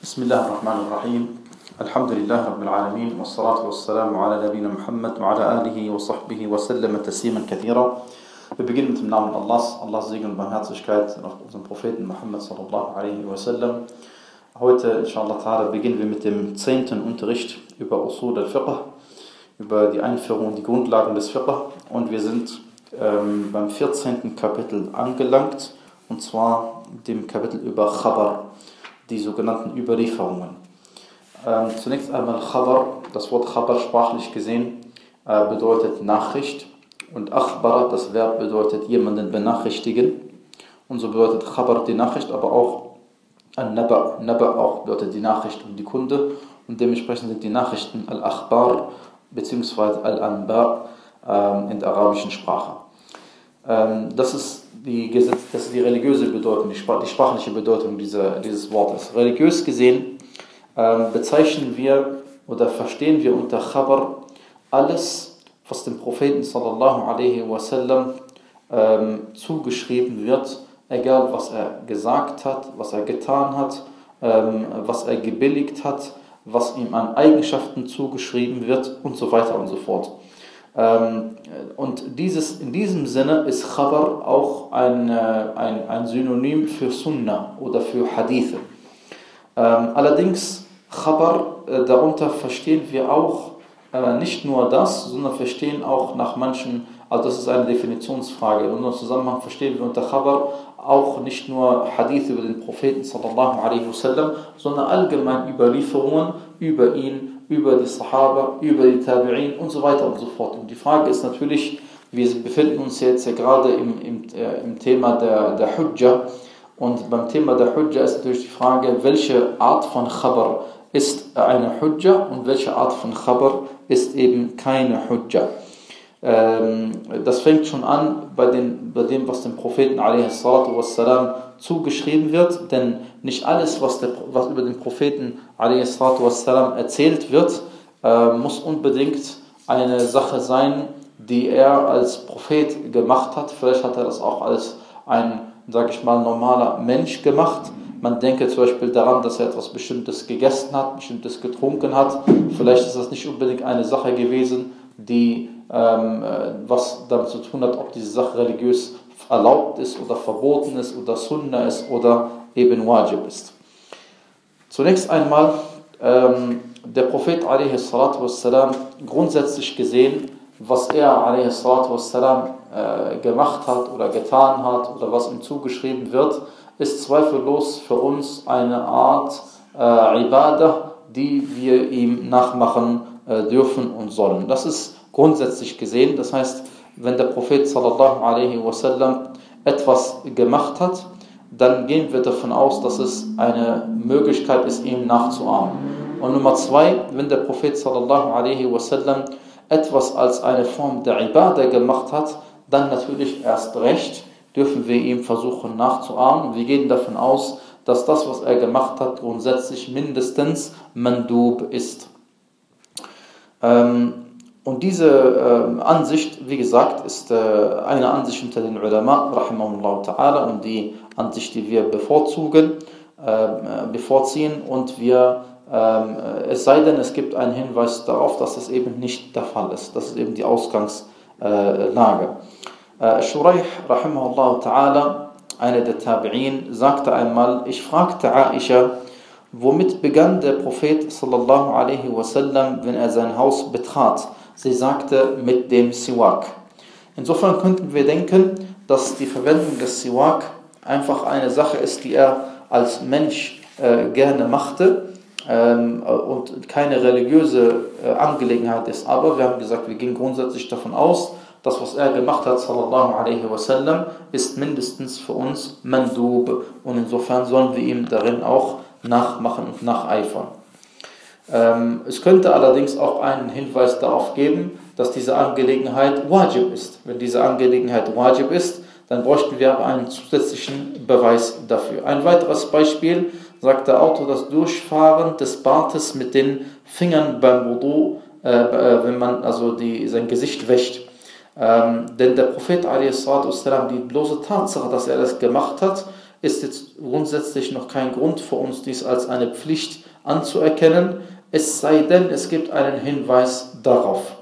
بسم الله الرحمن الرحيم الحمد لله رب العالمين والصلاة والسلام على نبينا محمد وعلى آله وصحبه وسلم تسليما كثيرا Wir beginnen mit dem Namen Allahs, Allahs Segen und Barmherzigkeit auf unseren Propheten Muhammad sallallahu alaihi wasallam. Heute, inshallah ta'ala, beginnen wir mit dem zehnten Unterricht über Usul al-Fiqh, über die Einführung und die Grundlagen des Fiqh. Und wir sind ähm, beim 14. Kapitel angelangt, und zwar dem Kapitel über Khabar, die sogenannten Überlieferungen. Ähm, zunächst einmal Khabar, das Wort Khabar sprachlich gesehen äh, bedeutet Nachricht und Akhbar, das Verb bedeutet jemanden benachrichtigen. Und so bedeutet Khabar die Nachricht, aber auch An-Naba. Naba auch bedeutet die Nachricht und die Kunde. Und dementsprechend sind die Nachrichten Al-Akhbar bzw. Al-Anba ähm, in der arabischen Sprache. Ähm, das, ist die, das ist die religiöse Bedeutung, die, die sprachliche Bedeutung dieser, dieses Wortes. Religiös gesehen ähm, bezeichnen wir oder verstehen wir unter Khabar alles, was dem Propheten sallallahu alaihi wasallam ähm, zugeschrieben wird, egal was er gesagt hat, was er getan hat, ähm, was er gebilligt hat, was ihm an Eigenschaften zugeschrieben wird und so weiter und so fort. Ähm, und dieses, in diesem Sinne ist Khabar auch ein, äh, ein, ein Synonym für Sunnah oder für Hadithe. Ähm, allerdings, Khabar, äh, darunter verstehen wir auch äh, nicht nur das, sondern verstehen auch nach manchen, also das ist eine Definitionsfrage. In unserem Zusammenhang verstehen wir unter Khabar auch nicht nur Hadith über den Propheten sallallahu alaihi wasallam, sondern allgemein Überlieferungen über ihn, über die Sahaba, über die Tabi'in und so weiter und so fort. Und die Frage ist natürlich, wir befinden uns jetzt ja gerade im, im, äh, im Thema der, der Hujja. Und beim Thema der Hujja ist natürlich die Frage, welche Art von Khabar ist eine Hujja und welche Art von Khabar ist eben keine Hujja. Ähm, das fängt schon an bei, den, bei dem, was dem Propheten wassalam, zugeschrieben wird, denn nicht alles, was, der, was über den Propheten wassalam, erzählt wird, äh, muss unbedingt eine Sache sein, die er als Prophet gemacht hat. Vielleicht hat er das auch als ein, sag ich mal, normaler Mensch gemacht man denke zum Beispiel daran, dass er etwas Bestimmtes gegessen hat, Bestimmtes getrunken hat. Vielleicht ist das nicht unbedingt eine Sache gewesen, die ähm, äh, was damit zu tun hat, ob diese Sache religiös erlaubt ist oder verboten ist oder Sunna ist oder eben Wajib ist. Zunächst einmal, ähm, der Prophet wassalam, grundsätzlich gesehen, was er wassalam, äh, gemacht hat oder getan hat oder was ihm zugeschrieben wird, ist zweifellos für uns eine Art äh, Ibadah, die wir ihm nachmachen äh, dürfen und sollen. Das ist grundsätzlich gesehen. Das heißt, wenn der Prophet sallallahu alaihi wasallam etwas gemacht hat, dann gehen wir davon aus, dass es eine Möglichkeit ist, ihm nachzuahmen. Und Nummer zwei, wenn der Prophet sallallahu alaihi wasallam etwas als eine Form der Ibadah gemacht hat, dann natürlich erst recht dürfen wir ihm versuchen nachzuahmen. Wir gehen davon aus, dass das, was er gemacht hat, grundsätzlich mindestens Mandub ist. Ähm, und diese äh, Ansicht, wie gesagt, ist äh, eine Ansicht unter den Ulama, rahimahullah ta'ala, und die Ansicht, die wir bevorzugen, äh, bevorziehen. Und wir, ähm, es sei denn, es gibt einen Hinweis darauf, dass das eben nicht der Fall ist. Das ist eben die Ausgangslage. Äh, Shuraih, rahimahullah ta'ala, einer der Tabi'in, sagte einmal, ich fragte Aisha, womit begann der Prophet sallallahu alaihi wasallam, wenn er sein Haus betrat? Sie sagte, mit dem Siwak. Insofern könnten wir denken, dass die Verwendung des Siwak einfach eine Sache ist, die er als Mensch äh, gerne machte ähm, und keine religiöse äh, Angelegenheit ist. Aber wir haben gesagt, wir gehen grundsätzlich davon aus, das, was er gemacht hat, sallallahu alaihi wasallam, ist mindestens für uns Mandub. Und insofern sollen wir ihm darin auch nachmachen und nacheifern. Ähm, es könnte allerdings auch einen Hinweis darauf geben, dass diese Angelegenheit Wajib ist. Wenn diese Angelegenheit Wajib ist, dann bräuchten wir aber einen zusätzlichen Beweis dafür. Ein weiteres Beispiel sagt der Autor, das Durchfahren des Bartes mit den Fingern beim Wudu, äh, äh wenn man also die, sein Gesicht wäscht. Ähm, denn der Prophet والسلام, die bloße Tatsache, dass er das gemacht hat, ist jetzt grundsätzlich noch kein Grund für uns, dies als eine Pflicht anzuerkennen, es sei denn, es gibt einen Hinweis darauf.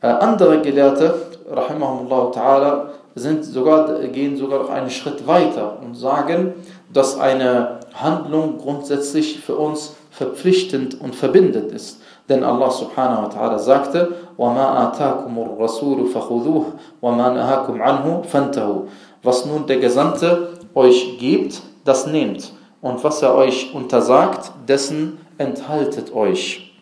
Äh, andere Gelehrte, rahimahumullah ta'ala, sind sogar, gehen sogar noch einen Schritt weiter und sagen, dass eine Handlung grundsätzlich für uns verpflichtend und verbindend ist. Denn Allah subhanahu wa ta'ala sagte, وَمَا آتَاكُمُ الرَّسُولُ فَخُذُوهُ وَمَا نَهَاكُمْ عَنْهُ فَانْتَهُ Was nun der Gesandte euch gibt, das nehmt. Und was er euch untersagt, dessen enthaltet euch.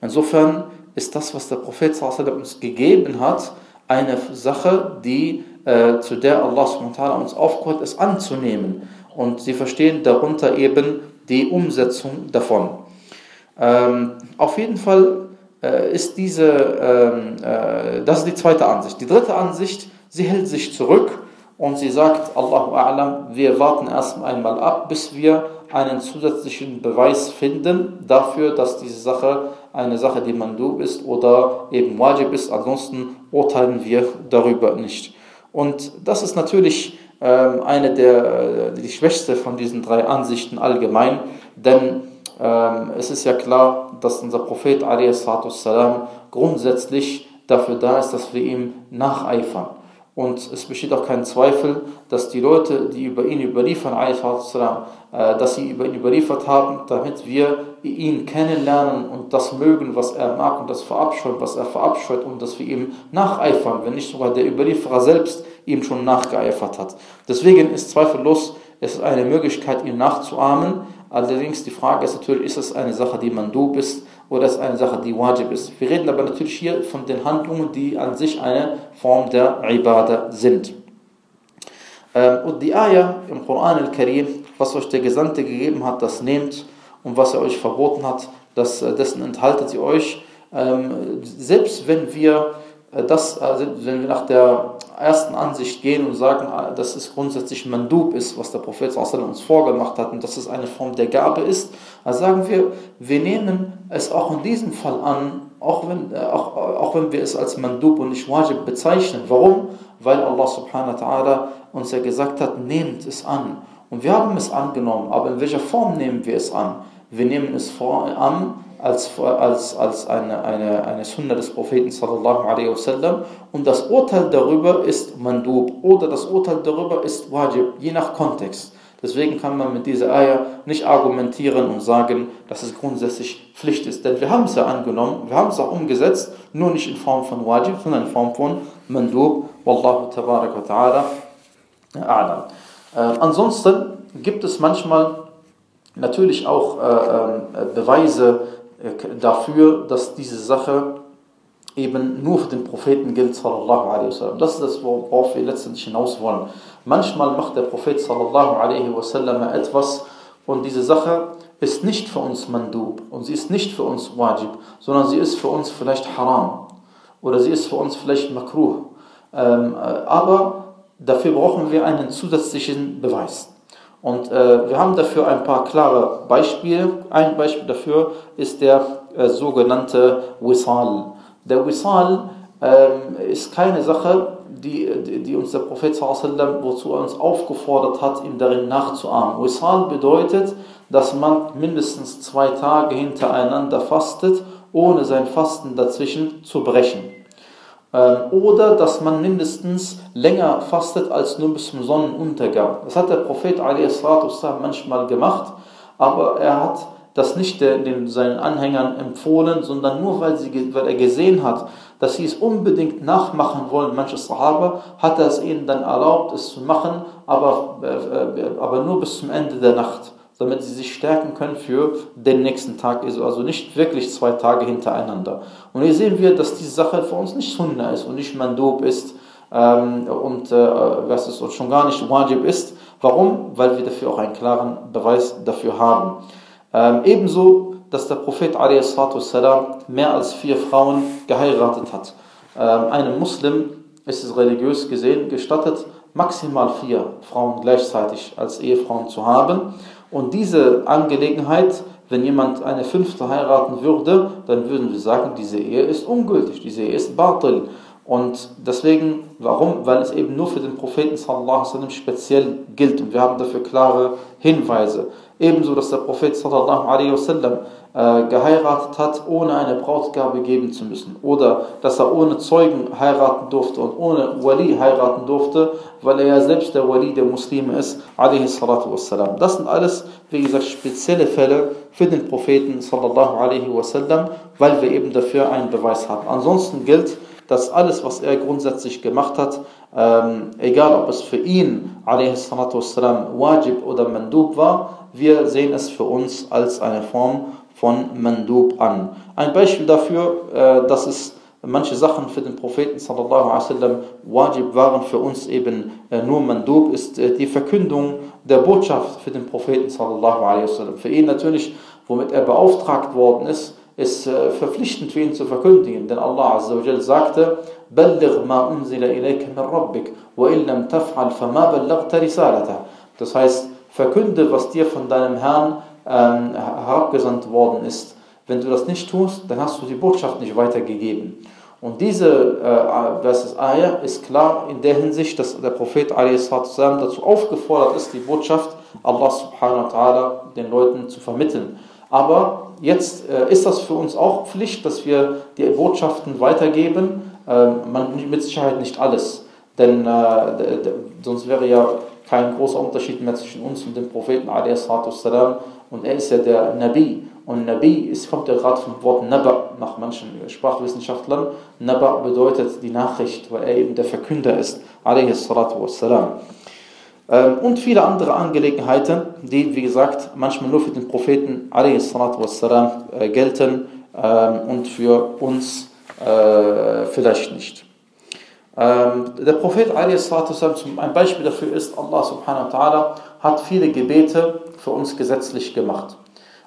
Insofern ist das, was der Prophet uns gegeben hat, eine Sache, die, äh, zu der Allah uns aufgehört ist anzunehmen. Und sie verstehen darunter eben die Umsetzung davon. Ähm, auf jeden Fall äh, ist diese, ähm, äh, das ist die zweite Ansicht. Die dritte Ansicht, sie hält sich zurück und sie sagt, Allahu A'lam, wir warten erst einmal ab, bis wir einen zusätzlichen Beweis finden dafür, dass diese Sache eine Sache, die Mandub ist oder eben Wajib ist. Ansonsten urteilen wir darüber nicht. Und das ist natürlich ähm, eine der, die schwächste von diesen drei Ansichten allgemein, denn ähm, es ist ja klar, dass unser Prophet salam grundsätzlich dafür da ist, dass wir ihm nacheifern. Und es besteht auch kein Zweifel, dass die Leute, die über ihn überliefern, äh, dass sie über ihn überliefert haben, damit wir ihn kennenlernen und das mögen, was er mag und das verabscheuen, was er verabscheut und dass wir ihm nacheifern, wenn nicht sogar der Überlieferer selbst ihm schon nachgeeifert hat. Deswegen ist zweifellos es eine Möglichkeit, ihn nachzuahmen. Allerdings die Frage ist natürlich, ist es eine Sache, die mandub ist oder ist es eine Sache, die wajib ist. Wir reden aber natürlich hier von den Handlungen, die an sich eine Form der Ibadah sind. Ähm, und die Ayah im Koran al-Karim, was euch der Gesandte gegeben hat, das nehmt und was er euch verboten hat, das, äh, dessen enthaltet ihr euch. Ähm, selbst wenn wir das, also wenn wir nach der ersten Ansicht gehen und sagen, äh, dass es grundsätzlich Mandub ist, was der Prophet uns vorgemacht hat und dass es eine Form der Gabe ist, dann sagen wir, wir nehmen es auch in diesem Fall an, auch wenn, auch, auch wenn wir es als Mandub und nicht Wajib bezeichnen. Warum? Weil Allah subhanahu wa ta'ala uns ja gesagt hat, nehmt es an. Und wir haben es angenommen, aber in welcher Form nehmen wir es an? Wir nehmen es vor, an als, als, als eine, eine, eine Sunna des Propheten sallallahu alaihi wasallam und das Urteil darüber ist Mandub oder das Urteil darüber ist Wajib, je nach Kontext. Deswegen kann man mit dieser Eier nicht argumentieren und sagen, dass es grundsätzlich Pflicht ist. Denn wir haben es ja angenommen, wir haben es auch umgesetzt, nur nicht in Form von Wajib, sondern in Form von Mandub. Wallahu tabarak wa ta'ala a'lam. Äh, ansonsten gibt es manchmal natürlich auch äh, äh, Beweise dafür, dass diese Sache eben nur für den Propheten gilt, sallallahu alaihi wasallam. Das ist das, worauf wir letztendlich hinaus wollen. Manchmal macht der Prophet sallallahu alaihi wasallam etwas und diese Sache ist nicht für uns mandub und sie ist nicht für uns wajib, sondern sie ist für uns vielleicht haram oder sie ist für uns vielleicht makruh. Ähm, äh, aber dafür brauchen wir einen zusätzlichen Beweis. Und äh, wir haben dafür ein paar klare Beispiele. Ein Beispiel dafür ist der äh, sogenannte Wisal. Der Wisal äh, ist keine Sache, die, die, die uns der Prophet sallam, wozu er uns aufgefordert hat, ihm darin nachzuahmen. Wisal bedeutet, dass man mindestens zwei Tage hintereinander fastet, ohne sein Fasten dazwischen zu brechen. Ähm, oder dass man mindestens länger fastet als nur bis zum Sonnenuntergang. Das hat der Prophet manchmal gemacht, aber er hat das nicht den, seinen Anhängern empfohlen, sondern nur weil, sie, weil er gesehen hat, dass sie es unbedingt nachmachen wollen, manche Sahaba, hat er es ihnen dann erlaubt, es zu machen, aber, äh, äh, aber nur bis zum Ende der Nacht damit sie sich stärken können für den nächsten Tag, also nicht wirklich zwei Tage hintereinander. Und hier sehen wir, dass diese Sache für uns nicht Sunna ist und nicht Mandub ist ähm, und äh, was uns schon gar nicht Wajib ist. Warum? Weil wir dafür auch einen klaren Beweis dafür haben. Ähm, ebenso, dass der Prophet salam mehr als vier Frauen geheiratet hat. Ähm, einem Muslim ist es religiös gesehen gestattet, maximal vier Frauen gleichzeitig als Ehefrauen zu haben. Und diese Angelegenheit, wenn jemand eine fünfte heiraten würde, dann würden wir sagen, diese Ehe ist ungültig, diese Ehe ist Batil. Und deswegen, warum? Weil es eben nur für den Propheten sallallahu alaihi wasallam speziell gilt und wir haben dafür klare Hinweise. Ebenso, dass der Prophet sallallahu alaihi wasallam äh, geheiratet hat, ohne eine Brautgabe geben zu müssen. Oder dass er ohne Zeugen heiraten durfte und ohne Wali heiraten durfte, weil er ja selbst der Wali der Muslime ist. Alaihi salatu wassalam. Das sind alles, wie gesagt, spezielle Fälle für den Propheten sallallahu alaihi wasallam, weil wir eben dafür einen Beweis haben. Ansonsten gilt, dass alles, was er grundsätzlich gemacht hat, ähm, egal ob es für ihn, والسلام, wajib oder mandub war, wir sehen es für uns als eine Form von mandub an. Ein Beispiel dafür, äh, dass es manche Sachen für den Propheten sallallahu alaihi wasallam wajib waren, für uns eben äh, nur mandub, ist äh, die Verkündung der Botschaft für den Propheten sallallahu alaihi wasallam. Für ihn natürlich, womit er beauftragt worden ist, ist äh, verpflichtend für ihn zu verkündigen, denn Allah Azza wa Jal sagte, بلغ ما أنزل إليك من ربك وإن لم تفعل فما بلغت رسالته. Das heißt, verkünde, was dir von deinem Herrn ähm, herabgesandt worden ist. Wenn du das nicht tust, dann hast du die Botschaft nicht weitergegeben. Und diese äh, das Ayah ist klar in der Hinsicht, dass der Prophet dazu aufgefordert ist, die Botschaft Allah subhanahu wa ta'ala den Leuten zu vermitteln. Aber jetzt äh, ist das für uns auch Pflicht, dass wir die Botschaften weitergeben. Äh, man, mit Sicherheit nicht alles. Denn äh, sonst wäre ja kein großer Unterschied mehr zwischen uns und dem Propheten والسلام. und er ist ja der Nabi. Und Nabi ist, kommt ja gerade vom Wort Naba nach manchen Sprachwissenschaftlern. Naba bedeutet die Nachricht, weil er eben der Verkünder ist. والسلام. Ähm, und viele andere Angelegenheiten, die, wie gesagt, manchmal nur für den Propheten wassalam, äh, gelten ähm, und für uns äh, vielleicht nicht. Ähm, der Prophet wassalam, ein Beispiel dafür ist, Allah subhanahu wa ta'ala hat viele Gebete für uns gesetzlich gemacht.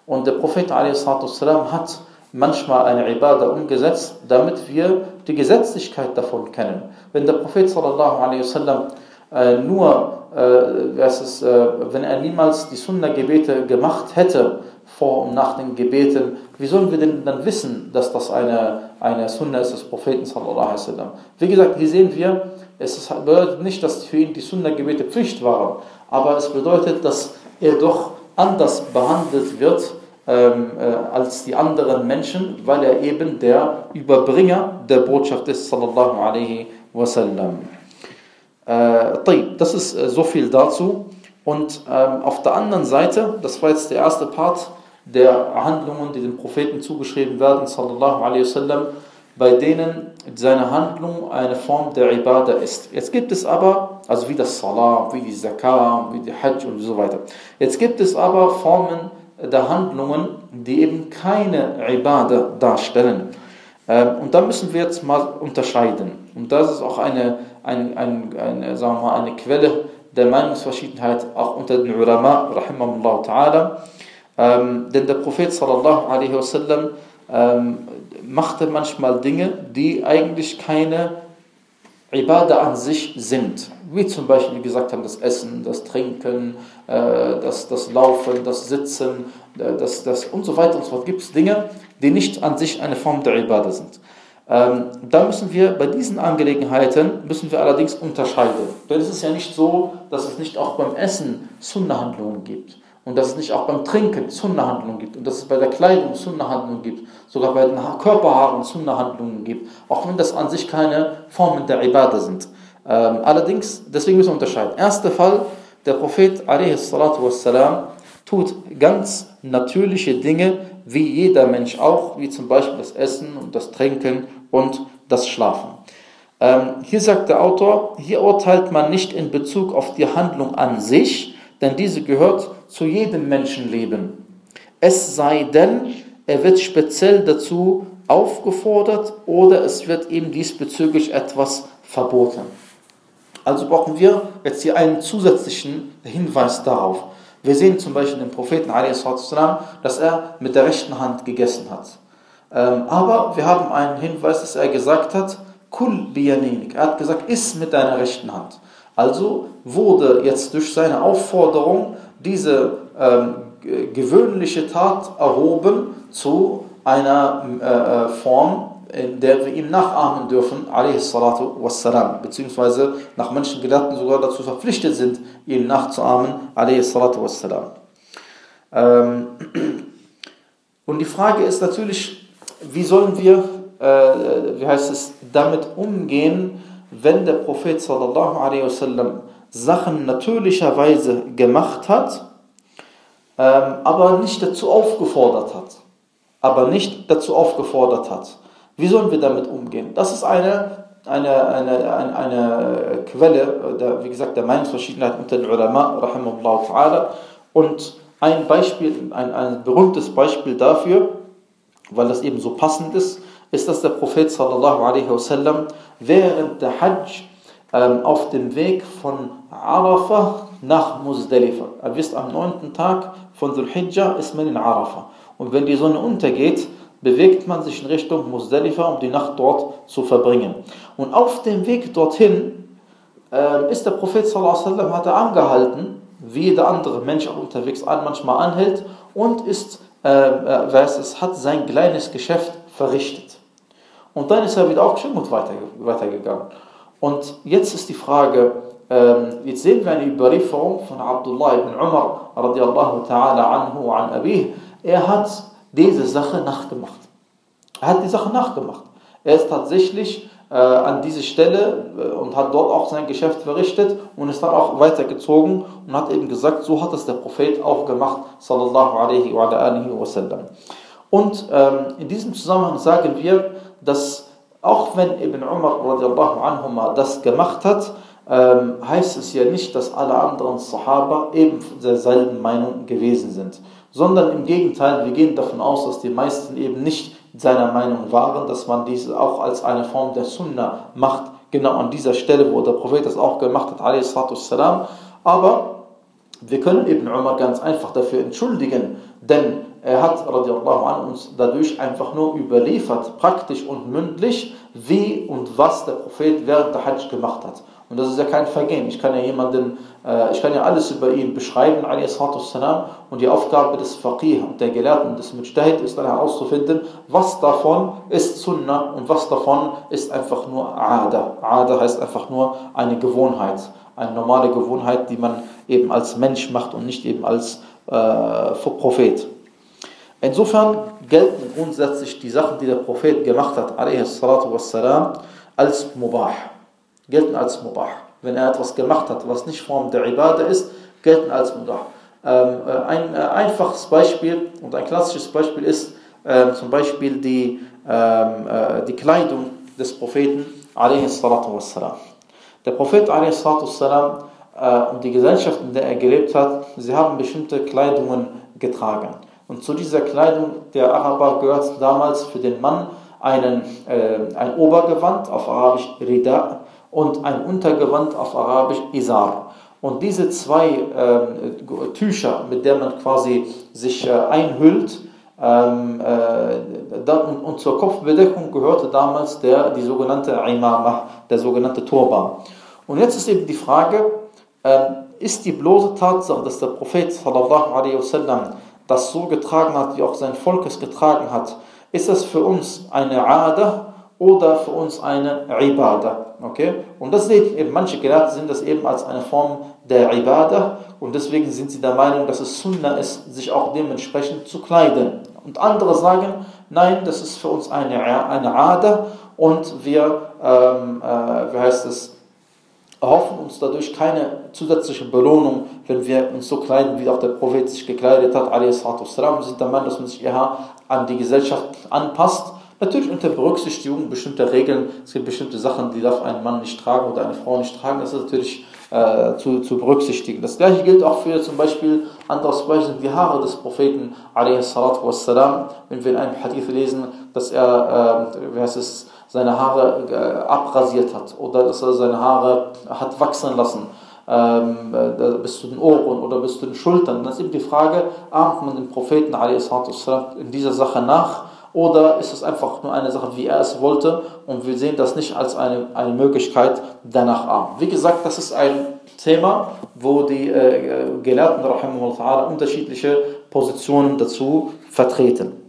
Und der Prophet hat manchmal eine Ibadah umgesetzt, damit wir die Gesetzlichkeit davon kennen. Wenn der Prophet sallallahu äh, nur äh, es, äh, wenn er niemals die Sunna-Gebete gemacht hätte, vor und nach den Gebeten, wie sollen wir denn dann wissen, dass das eine, eine Sunna ist des Propheten sallallahu alaihi? Wie gesagt, hier sehen wir, es bedeutet nicht, dass für ihn die Sunna-Gebete Pflicht waren, aber es bedeutet, dass er doch anders behandelt wird ähm, äh, als die anderen Menschen, weil er eben der Überbringer der Botschaft ist sallallahu alaihi wasallam. Äh, das ist äh, so viel dazu. Und ähm, auf der anderen Seite, das war jetzt der erste Part der Handlungen, die dem Propheten zugeschrieben werden, sallallahu alaihi wasallam, bei denen seine Handlung eine Form der Ibadah ist. Jetzt gibt es aber, also wie das Salah, wie die Zakah, wie die Hajj und so weiter. Jetzt gibt es aber Formen der Handlungen, die eben keine Ibadah darstellen. Ähm, und da müssen wir jetzt mal unterscheiden. Und das ist auch eine ein, ein, ein, sagen wir mal, eine Quelle der Meinungsverschiedenheit auch unter den Ulama, rahimahullah ta'ala. Ähm, denn der Prophet sallallahu alaihi wasallam ähm, machte manchmal Dinge, die eigentlich keine Ibadah an sich sind. Wie zum Beispiel, wie gesagt haben, das Essen, das Trinken, äh, das, das Laufen, das Sitzen, äh, das, das und so weiter und so fort. Gibt es Dinge, die nicht an sich eine Form der Ibadah sind. Ähm, da müssen wir bei diesen Angelegenheiten müssen wir allerdings unterscheiden. Denn es ist ja nicht so, dass es nicht auch beim Essen Sunna-Handlungen gibt. Und dass es nicht auch beim Trinken Sunna-Handlungen gibt. Und dass es bei der Kleidung Sunna-Handlungen gibt. Sogar bei den Körperhaaren Sunna-Handlungen gibt. Auch wenn das an sich keine Formen der Ibadah sind. Ähm, allerdings, deswegen müssen wir unterscheiden. Erster Fall, der Prophet wassalam, tut ganz natürliche Dinge, wie jeder Mensch auch, wie zum Beispiel das Essen und das Trinken und das Schlafen. Ähm, hier sagt der Autor, hier urteilt man nicht in Bezug auf die Handlung an sich, denn diese gehört zu jedem Menschenleben. Es sei denn, er wird speziell dazu aufgefordert oder es wird ihm diesbezüglich etwas verboten. Also brauchen wir jetzt hier einen zusätzlichen Hinweis darauf. Wir sehen zum Beispiel den Propheten, dass er mit der rechten Hand gegessen hat. Ähm, aber wir haben einen Hinweis, dass er gesagt hat, Kul biyaminik. Er hat gesagt, iss mit deiner rechten Hand. Also wurde jetzt durch seine Aufforderung diese ähm, gewöhnliche Tat erhoben zu einer äh, äh Form in der wir ihm nachahmen dürfen, salatu wassalam, beziehungsweise nach manchen Gelehrten sogar dazu verpflichtet sind, ihm nachzuahmen, salatu. Ähm, und die Frage ist natürlich, wie sollen wir, äh, wie heißt es, damit umgehen, wenn der Prophet sallallahu alaihi wasallam Sachen natürlicherweise gemacht hat, ähm, aber nicht dazu aufgefordert hat. Aber nicht dazu aufgefordert hat. Wie sollen wir damit umgehen? Das ist eine, eine, eine, eine, eine Quelle, der, wie gesagt, der Meinungsverschiedenheit unter den Ulama, ta'ala. Und ein Beispiel, ein, ein berühmtes Beispiel dafür, weil das eben so passend ist, ist, dass der Prophet sallallahu alaihi wasallam während der Hajj ähm, auf dem Weg von Arafah nach Muzdalifa. Ihr wisst, am neunten Tag von Dhul Hijjah ist man in Arafah. Und wenn die Sonne untergeht, bewegt man sich in Richtung Muzdalifa, um die Nacht dort zu verbringen. Und auf dem Weg dorthin äh, ist der Prophet sallallahu hat er angehalten, wie jeder andere Mensch auch unterwegs manchmal anhält und ist, äh, äh, weiß es, hat sein kleines Geschäft verrichtet. Und dann ist er wieder aufgestiegen und weiter, weitergegangen. Und jetzt ist die Frage, ähm, jetzt sehen wir eine Überlieferung von Abdullah ibn Umar radiallahu ta'ala anhu an Abih. Er hat diese Sache nachgemacht. Er hat die Sache nachgemacht. Er ist tatsächlich äh, an diese Stelle äh, und hat dort auch sein Geschäft verrichtet und ist dann auch weitergezogen und hat eben gesagt, so hat es der Prophet auch gemacht, sallallahu alaihi wa alihi wa sallam. Und ähm, in diesem Zusammenhang sagen wir, dass auch wenn Ibn Umar anhuma das gemacht hat, ähm, heißt es ja nicht, dass alle anderen Sahaba eben derselben Meinung gewesen sind, sondern im Gegenteil, wir gehen davon aus, dass die meisten eben nicht seiner Meinung waren, dass man diese auch als eine Form der Sunna macht, genau an dieser Stelle, wo der Prophet das auch gemacht hat, salam. aber wir können Ibn Umar ganz einfach dafür entschuldigen, denn hat radiallahu an uns dadurch einfach nur überliefert, praktisch und mündlich, wie und was der Prophet während der Hajj gemacht hat. Und das ist ja kein Vergehen. Ich kann ja jemanden, äh, ich kann ja alles über ihn beschreiben, und die Aufgabe des Faqih und der Gelehrten, des Mujtahid ist dann herauszufinden, was davon ist Sunnah und was davon ist einfach nur Ada. Ada heißt einfach nur eine Gewohnheit, eine normale Gewohnheit, die man eben als Mensch macht und nicht eben als äh, Prophet. Insofern gelten grundsätzlich die Sachen, die der Prophet gemacht hat, wassalam, als Mubah. Gelten als Mubah. Wenn er etwas gemacht hat, was nicht Form der Ibadah ist, gelten als Mubah. Ähm, äh, ein äh, einfaches Beispiel und ein klassisches Beispiel ist äh, zum Beispiel die, ähm, äh, die Kleidung des Propheten. Der Prophet wassalam, und die Gesellschaft, in der er gelebt hat, sie haben bestimmte Kleidungen getragen. Und zu dieser Kleidung der Araber gehört damals für den Mann einen, äh, ein Obergewand auf Arabisch Rida und ein Untergewand auf Arabisch Izar. Und diese zwei äh, Tücher, mit der man quasi sich äh, einhüllt, ähm, äh, und, und, zur Kopfbedeckung gehörte damals der, die sogenannte Imamah, der sogenannte Turban. Und jetzt ist eben die Frage, ähm, ist die bloße Tatsache, dass der Prophet sallallahu alaihi wasallam das so getragen hat, wie auch sein Volk es getragen hat, ist das für uns eine Ada oder für uns eine Ibadah. Okay? Und das sehen eben manche Gelehrte sind das eben als eine Form der Ibadah und deswegen sind sie der Meinung, dass es Sunnah ist, sich auch dementsprechend zu kleiden. Und andere sagen, nein, das ist für uns eine, eine Ada und wir, ähm, äh, wie heißt es, erhoffen uns dadurch keine zusätzliche Belohnung, wenn wir uns so kleiden, wie auch der Prophet sich gekleidet hat, Wir sind der Meinung, dass man sich eher an die Gesellschaft anpasst. Natürlich unter Berücksichtigung bestimmter Regeln. Es gibt bestimmte Sachen, die darf ein Mann nicht tragen oder eine Frau nicht tragen. Das ist natürlich äh, zu, zu berücksichtigen. Das gleiche gilt auch für zum Beispiel anderes Beispiel die Haare des Propheten wassalam, wenn wir in einem Hadith lesen, dass er, äh, wie heißt es, seine Haare äh, abrasiert hat oder dass er seine Haare hat wachsen lassen ähm, äh, bis zu den Ohren oder bis zu den Schultern. Dann ist eben die Frage, ahmt man den Propheten in dieser Sache nach oder ist es einfach nur eine Sache, wie er es wollte und wir sehen das nicht als eine, eine Möglichkeit danach an. Wie gesagt, das ist ein Thema, wo die äh, Gelehrten unterschiedliche Positionen dazu vertreten.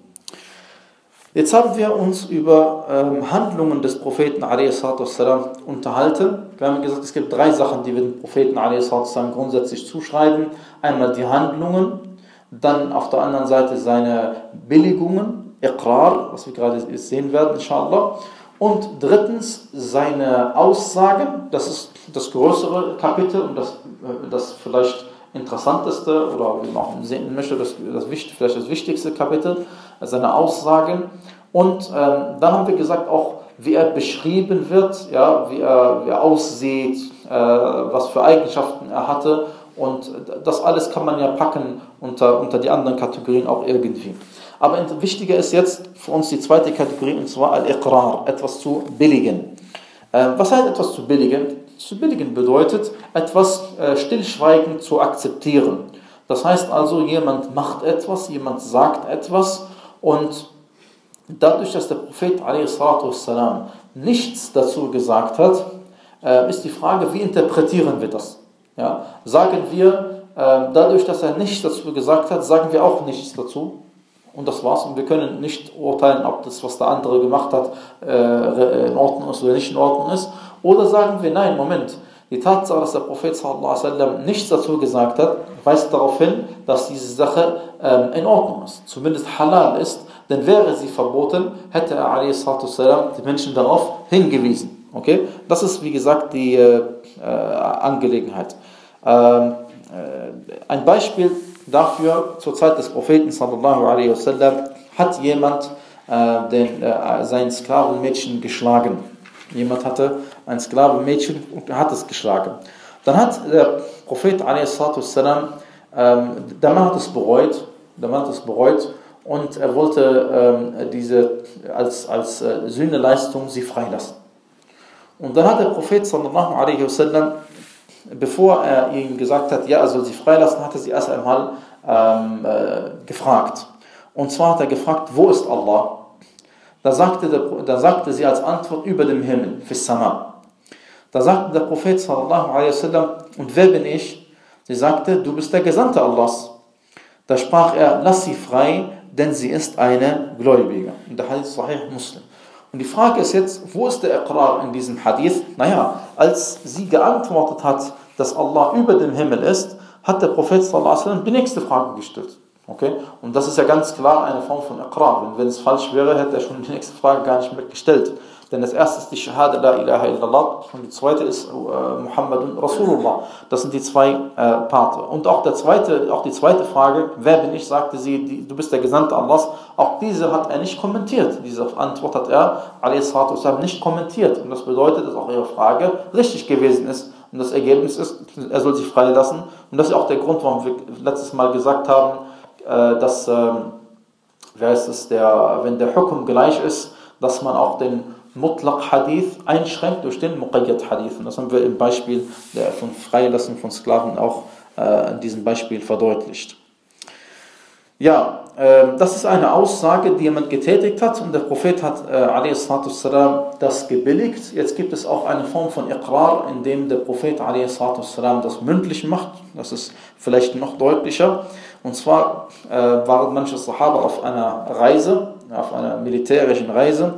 Jetzt haben wir uns über ähm, Handlungen des Propheten والسلام, unterhalten. Wir haben gesagt, es gibt drei Sachen, die wir dem Propheten والسلام, grundsätzlich zuschreiben. Einmal die Handlungen, dann auf der anderen Seite seine Billigungen, Iqrar, was wir gerade sehen werden, inshallah. Und drittens seine Aussagen, das ist das größere Kapitel und das, äh, das vielleicht interessanteste oder wie man auch sehen möchte, das, das, vielleicht das wichtigste Kapitel, seine Aussagen. Und ähm, dann haben wir gesagt auch, wie er beschrieben wird, ja, wie, er, wie er aussieht, äh, was für Eigenschaften er hatte. Und das alles kann man ja packen unter, unter die anderen Kategorien auch irgendwie. Aber wichtiger ist jetzt für uns die zweite Kategorie, und zwar Al-Iqrar, etwas zu billigen. Äh, was heißt etwas zu billigen? Zu billigen bedeutet, etwas äh, stillschweigend zu akzeptieren. Das heißt also, jemand macht etwas, jemand sagt etwas und dadurch, dass der Prophet والسلام, nichts dazu gesagt hat, äh, ist die Frage, wie interpretieren wir das? Ja? Sagen wir, äh, dadurch, dass er nichts dazu gesagt hat, sagen wir auch nichts dazu. Und das war's. Und wir können nicht urteilen, ob das, was der andere gemacht hat, äh, in Ordnung ist oder nicht in Ordnung ist. Oder sagen wir, nein, Moment, die Tatsache, dass der Prophet nichts dazu gesagt hat, weist darauf hin, dass diese Sache ähm, in Ordnung ist, zumindest halal ist, denn wäre sie verboten, hätte er die Menschen darauf hingewiesen. Okay? Das ist, wie gesagt, die äh, äh Angelegenheit. Ähm, äh, ein Beispiel dafür, zur Zeit des Propheten wasallam, hat jemand äh, den, äh, sein Sklavenmädchen geschlagen. Jemand hatte ein Sklavenmädchen und hat es geschlagen. Dann hat der Prophet والسلام, ähm, der Mann hat es bereut, der Mann hat es bereut und er wollte ähm, diese als, als äh, Sühneleistung sie freilassen. Und dann hat der Prophet sallallahu alaihi wasallam, bevor er ihm gesagt hat, ja, er soll sie freilassen, hat er sie erst einmal ähm, äh, gefragt. Und zwar hat er gefragt, wo ist Allah? Da sagte, der, da sagte sie als Antwort über dem Himmel, Fissama. Da sagte der Prophet sallallahu alaihi wasallam, und wer bin ich? Sie sagte, du bist der Gesandte Allahs. Da sprach er, lass sie frei, denn sie ist eine Gläubige. Und der Hadith Sahih Muslim. Und die Frage ist jetzt, wo ist der Iqrar in diesem Hadith? Naja, als sie geantwortet hat, dass Allah über dem Himmel ist, hat der Prophet sallallahu alaihi wasallam die nächste Frage gestellt. Okay? Und das ist ja ganz klar eine Form von Iqrar. Wenn, wenn es falsch wäre, hätte er schon die nächste Frage gar nicht mehr gestellt. Denn das erste ist die Shahada, la ilaha illallah, und die zweite ist äh, Muhammadun Rasulullah. Das sind die zwei äh, Parte. Und auch, der zweite, auch die zweite Frage, wer bin ich, sagte sie, die, du bist der Gesandte Allahs. Auch diese hat er nicht kommentiert. Diese Antwort hat er, a.s. nicht kommentiert. Und das bedeutet, dass auch ihre Frage richtig gewesen ist. Und das Ergebnis ist, er soll sich freilassen. Und das ist auch der Grund, warum wir letztes Mal gesagt haben, äh, dass, äh, wer ist es, der, wenn der Hukum gleich ist, dass man auch den Mutlaq Hadith einschränkt durch den Muqayyad Hadith. Und das haben wir im Beispiel der von Freilassen von Sklaven auch äh, in diesem Beispiel verdeutlicht. Ja, äh, das ist eine Aussage, die jemand getätigt hat und der Prophet hat äh, das gebilligt. Jetzt gibt es auch eine Form von Iqrar, in dem der Prophet das mündlich macht. Das ist vielleicht noch deutlicher. Und zwar äh, waren manche Sahaba auf einer Reise, auf einer militärischen Reise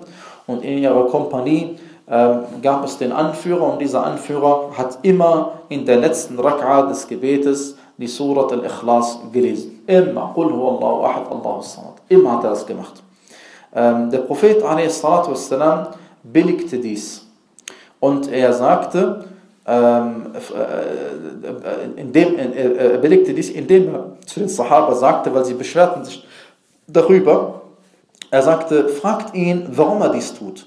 und in ihrer Kompanie äh, gab es den Anführer und dieser Anführer hat immer in der letzten Rak'a des Gebetes die Surat al-Ikhlas gelesen. Immer, Qul Allahu ahad, Allahu samad. Immer hat er das gemacht. Ähm, der Prophet والسلام, billigte dies und er sagte, ähm, äh, indem, er belegte dies, indem er zu den Sahaba sagte, weil sie beschwerten sich darüber, er sagte, fragt ihn, warum er dies tut.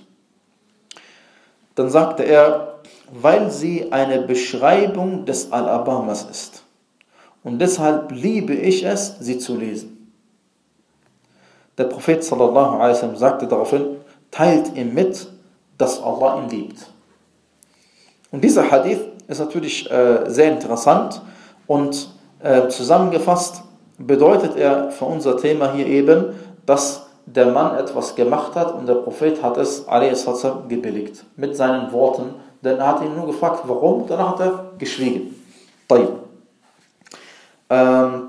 Dann sagte er, weil sie eine Beschreibung des Al-Abamas ist. Und deshalb liebe ich es, sie zu lesen. Der Prophet sallallahu alaihi sagte daraufhin, teilt ihm mit, dass Allah ihn liebt. Und dieser Hadith ist natürlich äh, sehr interessant und äh, zusammengefasst bedeutet er für unser Thema hier eben, dass der Mann etwas gemacht hat und der Prophet hat es gebilligt mit seinen Worten, denn er hat ihn nur gefragt, warum, danach hat er geschwiegen. Ähm,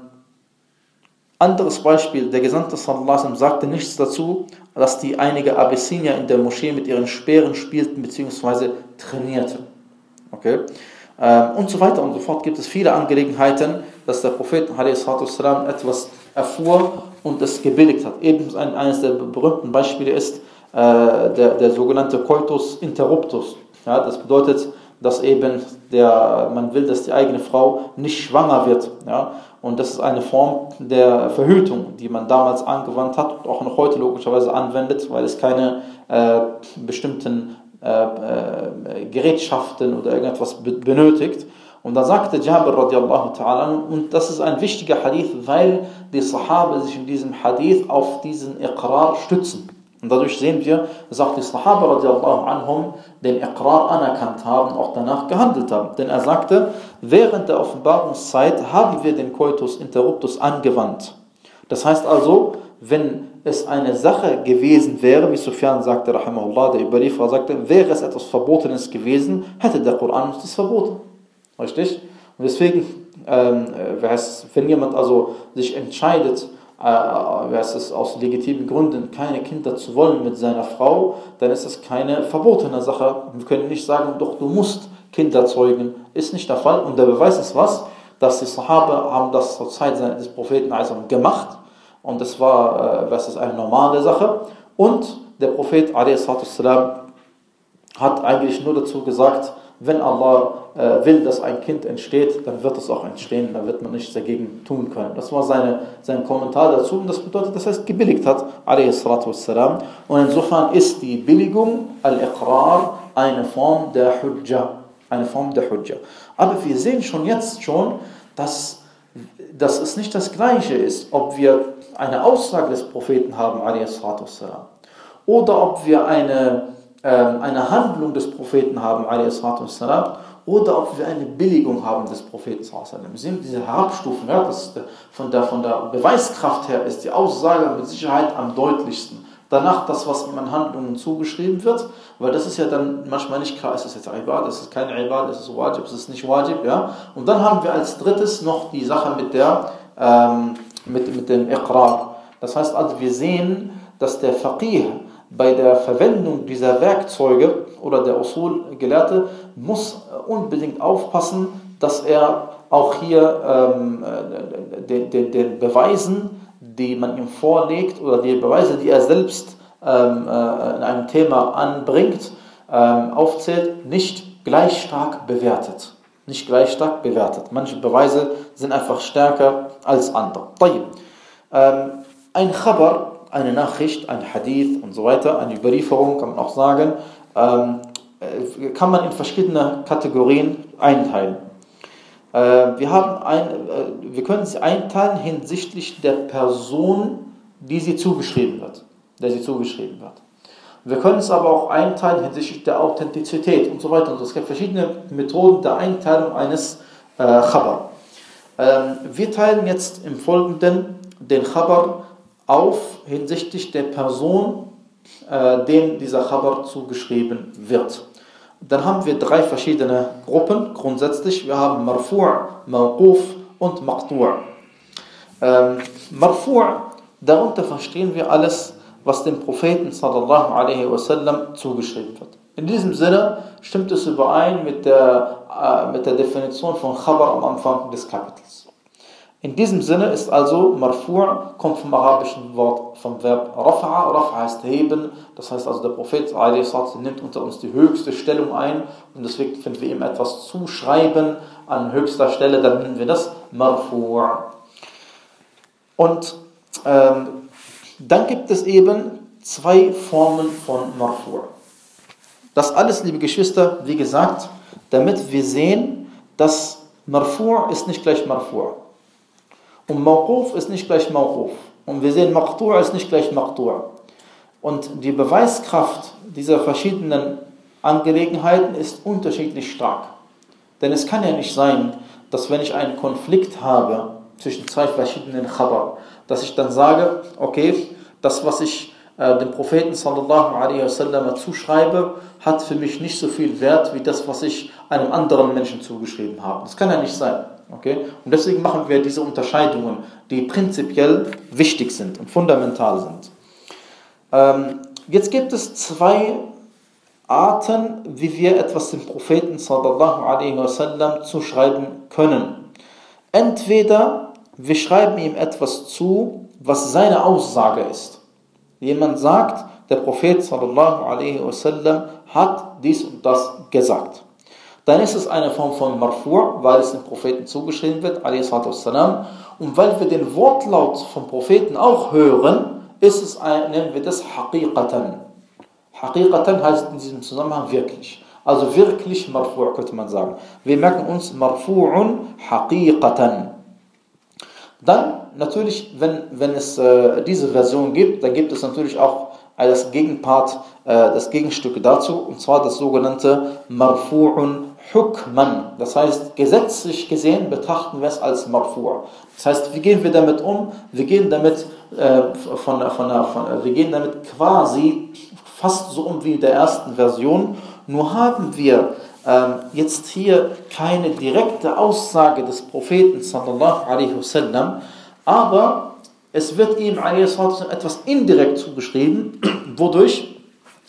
Anderes Beispiel, der Gesandte sallallahu sagte nichts dazu, dass die einige Abyssinier in der Moschee mit ihren Speeren spielten bzw. trainierten. Okay? Ähm, und so weiter und so fort gibt es viele Angelegenheiten, dass der Prophet والسلام, etwas erfuhr und es gebilligt hat. Eben eines der berühmten Beispiele ist äh, der, der sogenannte Coitus interruptus. Ja, das bedeutet, dass eben der, man will, dass die eigene Frau nicht schwanger wird. Ja? Und das ist eine Form der Verhütung, die man damals angewandt hat und auch noch heute logischerweise anwendet, weil es keine äh, bestimmten äh, äh, Gerätschaften oder irgendetwas benötigt. Und da sagte Jabir radiallahu ta'ala, und das ist ein wichtiger Hadith, weil die Sahaba sich in diesem Hadith auf diesen Iqrar stützen. Und dadurch sehen wir, dass auch die Sahaba radiallahu anhum den Iqrar anerkannt haben, auch danach gehandelt haben. Denn er sagte, während der Offenbarungszeit haben wir den Coitus interruptus angewandt. Das heißt also, wenn es eine Sache gewesen wäre, wie Sufyan sagte, der Überlieferer sagte, wäre es etwas Verbotenes gewesen, hätte der Koran uns das verboten. Richtig? Und deswegen, ähm, wenn jemand also sich entscheidet, äh, es aus legitimen Gründen keine Kinder zu wollen mit seiner Frau, dann ist das keine verbotene Sache. Wir können nicht sagen, doch du musst Kinder zeugen. Ist nicht der Fall. Und der Beweis ist was? Dass die Sahaba haben das zur Zeit des Propheten gemacht. Und das war, äh, was eine normale Sache. Und der Prophet a.s. hat eigentlich nur dazu gesagt, wenn Allah äh, will, dass ein Kind entsteht, dann wird es auch entstehen, dann wird man nichts dagegen tun können. Das war seine, sein Kommentar dazu und das bedeutet, dass er es gebilligt hat, wassalam. Und insofern ist die Billigung, Al-Iqrar, eine Form der Hujja. Eine Form der Hujja. Aber wir sehen schon jetzt schon, dass, dass es nicht das Gleiche ist, ob wir eine Aussage des Propheten haben, wassalam, oder ob wir eine eine Handlung des Propheten haben, oder ob wir eine Billigung haben des Propheten. Wir sehen diese Herabstufen, ja, das von, der, von der Beweiskraft her ist die Aussage mit Sicherheit am deutlichsten. Danach das, was ihm an Handlungen zugeschrieben wird, weil das ist ja dann manchmal nicht klar, ist das jetzt Ibad, ist es kein Ibad, ist es Wajib, ist es nicht Wajib, ja. Und dann haben wir als drittes noch die Sache mit der, ähm, mit, mit dem Iqrar. Das heißt also, wir sehen, dass der Faqih bei der Verwendung dieser Werkzeuge oder der Usul-Gelehrte muss unbedingt aufpassen, dass er auch hier ähm, den, den, den, Beweisen, die man ihm vorlegt oder die Beweise, die er selbst ähm, äh, in einem Thema anbringt, ähm, aufzählt, nicht gleich stark bewertet. Nicht gleich stark bewertet. Manche Beweise sind einfach stärker als andere. Ähm, ein Khabar eine Nachricht, ein Hadith und so weiter, eine Überlieferung, kann man auch sagen, ähm, äh, kann man in verschiedene Kategorien einteilen. Äh, wir, haben ein, äh, wir können sie einteilen hinsichtlich der Person, die sie zugeschrieben wird, der sie zugeschrieben wird. Wir können es aber auch einteilen hinsichtlich der Authentizität und so weiter. Und es gibt verschiedene Methoden der Einteilung eines äh, Khabar. Ähm, wir teilen jetzt im Folgenden den Khabar auf hinsichtlich der Person, äh, dem dieser Khabar zugeschrieben wird. Dann haben wir drei verschiedene Gruppen grundsätzlich. Wir haben Marfu', Mawquf und Maqtu'. Ähm, Marfu', darunter verstehen wir alles, was dem Propheten sallallahu alaihi wasallam zugeschrieben wird. In diesem Sinne stimmt es überein mit der, äh, mit der Definition von Khabar am Anfang des Kapitels. In diesem Sinne ist also Marfu' kommt vom arabischen Wort vom Verb Rafa'a. Rafa heißt heben. Das heißt also der Prophet nimmt unter uns die höchste Stellung ein und deswegen, wenn wir ihm etwas zuschreiben an höchster Stelle, dann nennen wir das Marfu'. Und ähm, dann gibt es eben zwei Formen von Marfu'. Das alles, liebe Geschwister, wie gesagt, damit wir sehen, dass Marfu' ist nicht gleich Marfu'. Und Mawquf ist nicht gleich Mawquf. Und wir sehen, Maqtu' ist nicht gleich Maqtu'. Und die Beweiskraft dieser verschiedenen Angelegenheiten ist unterschiedlich stark. Denn es kann ja nicht sein, dass wenn ich einen Konflikt habe zwischen zwei verschiedenen Khabar, dass ich dann sage, okay, das, was ich äh, dem Propheten sallallahu alaihi wasallam zuschreibe, hat für mich nicht so viel Wert wie das, was ich einem anderen Menschen zugeschrieben habe. Das kann ja nicht sein. Okay? Und deswegen machen wir diese Unterscheidungen, die prinzipiell wichtig sind und fundamental sind. Ähm, jetzt gibt es zwei Arten, wie wir etwas dem Propheten sallallahu alaihi wasallam zuschreiben können. Entweder wir schreiben ihm etwas zu, was seine Aussage ist. Jemand sagt, der Prophet sallallahu alaihi wasallam hat dies und das gesagt. Dann ist es eine Form von Marfu', weil es dem Propheten zugeschrieben wird, wassalam. und weil wir den Wortlaut vom Propheten auch hören, ist es ein, nennen wir das Haqiqatan. Haqiqatan heißt in diesem Zusammenhang wirklich. Also wirklich Marfu' könnte man sagen. Wir merken uns Marfu'un Haqiqatan. Dann natürlich, wenn, wenn es äh, diese Version gibt, dann gibt es natürlich auch äh, das Gegenpart, äh, das Gegenstück dazu, und zwar das sogenannte Marfu'un Hukman. Das heißt, gesetzlich gesehen betrachten wir es als Marfu'. Das heißt, wie gehen wir damit um? Wir gehen damit, äh, von, von, von, wir gehen damit quasi fast so um wie in der ersten Version, nur haben wir ähm, jetzt hier keine direkte Aussage des Propheten sallallahu alaihi wasallam, aber es wird ihm etwas indirekt zugeschrieben, wodurch,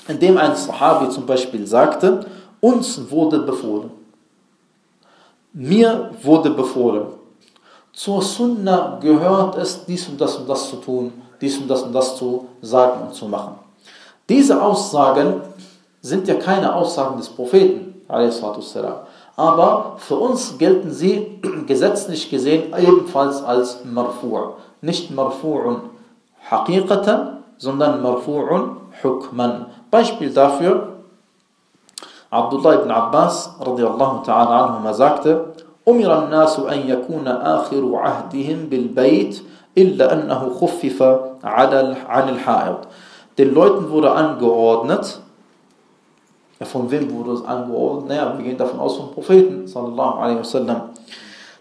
indem ein Sahabi zum Beispiel sagte, uns wurde befohlen. Mir wurde befohlen. Zur Sunna gehört es, dies und das und das zu tun, dies und das und das zu sagen und zu machen. Diese Aussagen sind ja keine Aussagen des Propheten, aber für uns gelten sie gesetzlich gesehen ebenfalls als Marfu'. Nicht Marfu'un haqiqatan, sondern Marfu'un hukman. Beispiel dafür, Abdullah ibn Abbas radiallahu ta'ala anhuma sagte, أمر الناس أن يكون آخر عهدهم بالبيت إلا أنه خفف عن الحائض den Leuten wurde angeordnet, ja, von wem wurde es angeordnet? Naja, wir gehen davon aus vom Propheten, sallallahu alaihi wasallam.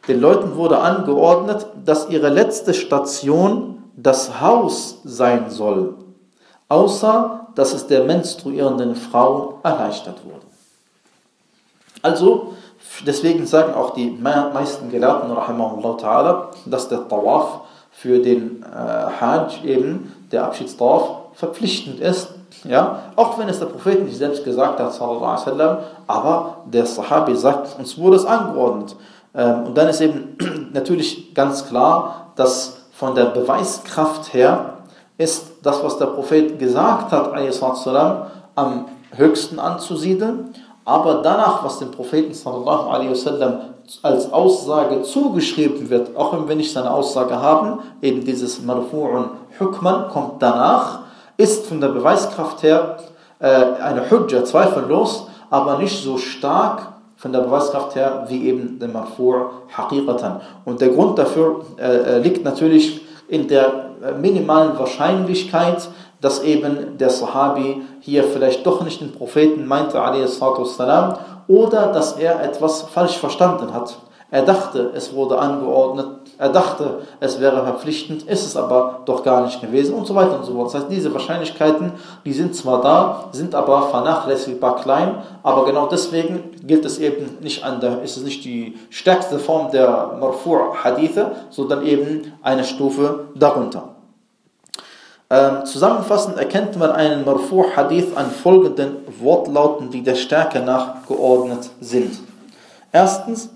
Den Leuten wurde angeordnet, dass ihre letzte Station das Haus sein soll, außer dass es der menstruierenden Frau erleichtert wurde. Also, deswegen sagen auch die meisten Gelehrten, dass der Tawaf für den äh, Hajj eben, der Abschiedstawaf, verpflichtend ist, ja, auch wenn es der Prophet nicht selbst gesagt hat, sallam, aber der Sahabi sagt, uns wurde es angeordnet. Ähm, und dann ist eben natürlich ganz klar, dass von der Beweiskraft her ist das, was der Prophet gesagt hat, sallam, am höchsten anzusiedeln, aber danach, was dem Propheten sallallahu alaihi wasallam als Aussage zugeschrieben wird, auch wenn wir nicht seine Aussage haben, eben dieses Marfu'un Hukman kommt danach, ist von der Beweiskraft her äh, eine Hujja zweifellos, aber nicht so stark von der Beweiskraft her wie eben der Marfu' Haqiqatan. Und der Grund dafür äh, äh liegt natürlich in der minimalen Wahrscheinlichkeit, dass eben der Sahabi hier vielleicht doch nicht den Propheten meinte, oder dass er etwas falsch verstanden hat. Er dachte, es wurde angeordnet, er dachte, es wäre verpflichtend, ist es aber doch gar nicht gewesen und so weiter und so fort. Das heißt, diese Wahrscheinlichkeiten, die sind zwar da, sind aber vernachlässigbar klein, aber genau deswegen gilt es eben nicht an der, ist es nicht die stärkste Form der Marfu' Hadithe, sondern eben eine Stufe darunter. Ähm, zusammenfassend erkennt man einen Marfu' Hadith an folgenden Wortlauten, die der Stärke nach geordnet sind. Erstens,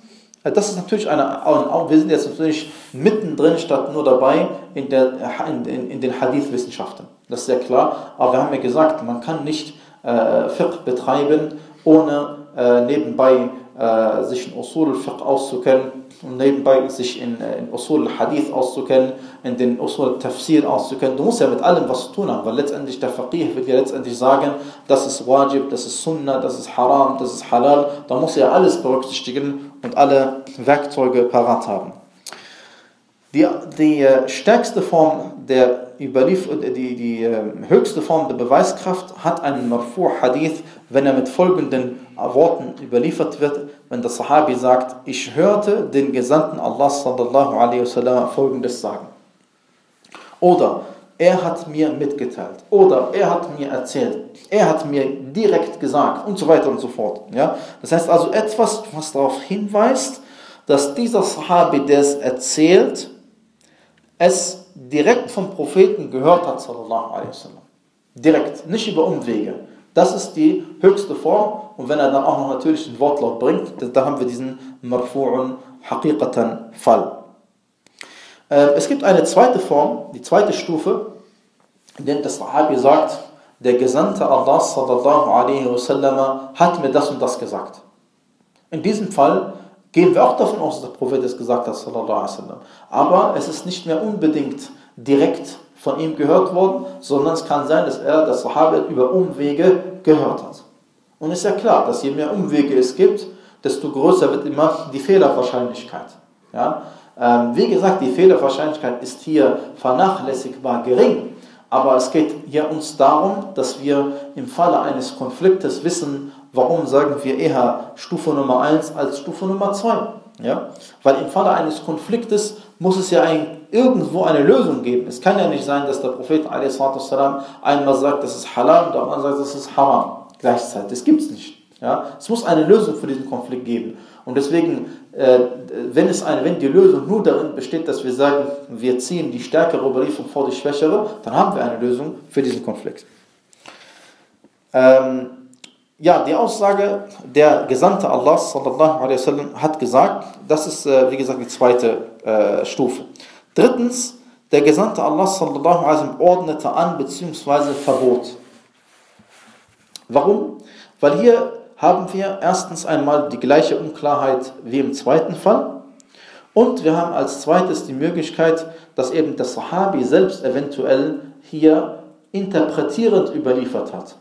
äh, das ist natürlich eine, wir sind jetzt natürlich mittendrin statt nur dabei in, der, in, in, in den Hadith-Wissenschaften. Das ist sehr klar. Aber wir haben ja gesagt, man kann nicht äh, Fiqh betreiben, ohne äh, nebenbei äh, sich in Usul al-Fiqh auszukennen und nebenbei sich in, äh, in Usul al-Hadith auszukennen, in den Usul al-Tafsir auszukennen. Du musst ja mit allem was zu tun haben, weil letztendlich der Faqih wird ja letztendlich sagen, das ist Wajib, das ist Sunnah, das ist Haram, das ist Halal. Da muss er alles berücksichtigen und alle Werkzeuge parat haben. Die, die äh, stärkste Form der Überlief die, die ähm, höchste Form der Beweiskraft hat einen Marfu' Hadith, wenn er mit folgenden Worten überliefert wird, wenn der Sahabi sagt, ich hörte den Gesandten Allah sallallahu alaihi wasallam folgendes sagen. Oder er hat mir mitgeteilt. Oder er hat mir erzählt. Er hat mir direkt gesagt und so weiter und so fort. Ja? Das heißt also etwas, was darauf hinweist, dass dieser Sahabi, der es erzählt, es direkt vom Propheten gehört hat, sallallahu alaihi wasallam. Direkt, nicht über Umwege. Das ist die höchste Form. Und wenn er dann auch noch natürlich den Wortlaut bringt, da haben wir diesen marfu'un haqiqatan Fall. Ähm, es gibt eine zweite Form, die zweite Stufe, in der das Sahabi sagt, der Gesandte Allah sallallahu alaihi wasallam hat mir das und das gesagt. In diesem Fall gehen wir auch davon aus, dass der Prophet es gesagt hat, sallallahu alaihi wasallam. Aber es ist nicht mehr unbedingt direkt von ihm gehört worden, sondern es kann sein, dass er das Sahabi über Umwege gehört hat. Und es ist ja klar, dass je mehr Umwege es gibt, desto größer wird immer die Fehlerwahrscheinlichkeit. Ja? Ähm, wie gesagt, die Fehlerwahrscheinlichkeit ist hier vernachlässigbar gering, aber es geht hier uns darum, dass wir im Falle eines Konfliktes wissen, warum sagen wir eher Stufe Nummer 1 als Stufe Nummer 2. Ja? Weil im Falle eines Konfliktes muss es ja ein, irgendwo eine Lösung geben. Es kann ja nicht sein, dass der Prophet a.s. einmal sagt, das ist halal und der andere sagt, das ist haram. Gleichzeitig. Das gibt es nicht. Ja? Es muss eine Lösung für diesen Konflikt geben. Und deswegen, äh, wenn, es eine, wenn die Lösung nur darin besteht, dass wir sagen, wir ziehen die stärkere Überlieferung vor die schwächere, dann haben wir eine Lösung für diesen Konflikt. Ähm, ja, die Aussage, der Gesandte Allah sallallahu alaihi wasallam hat gesagt, das ist, äh, wie gesagt, die zweite äh, Stufe. Drittens, der Gesandte Allah sallallahu alaihi ordnete an bzw. verbot. Warum? Weil hier haben wir erstens einmal die gleiche Unklarheit wie im zweiten Fall und wir haben als zweites die Möglichkeit, dass eben der Sahabi selbst eventuell hier interpretierend überliefert hat.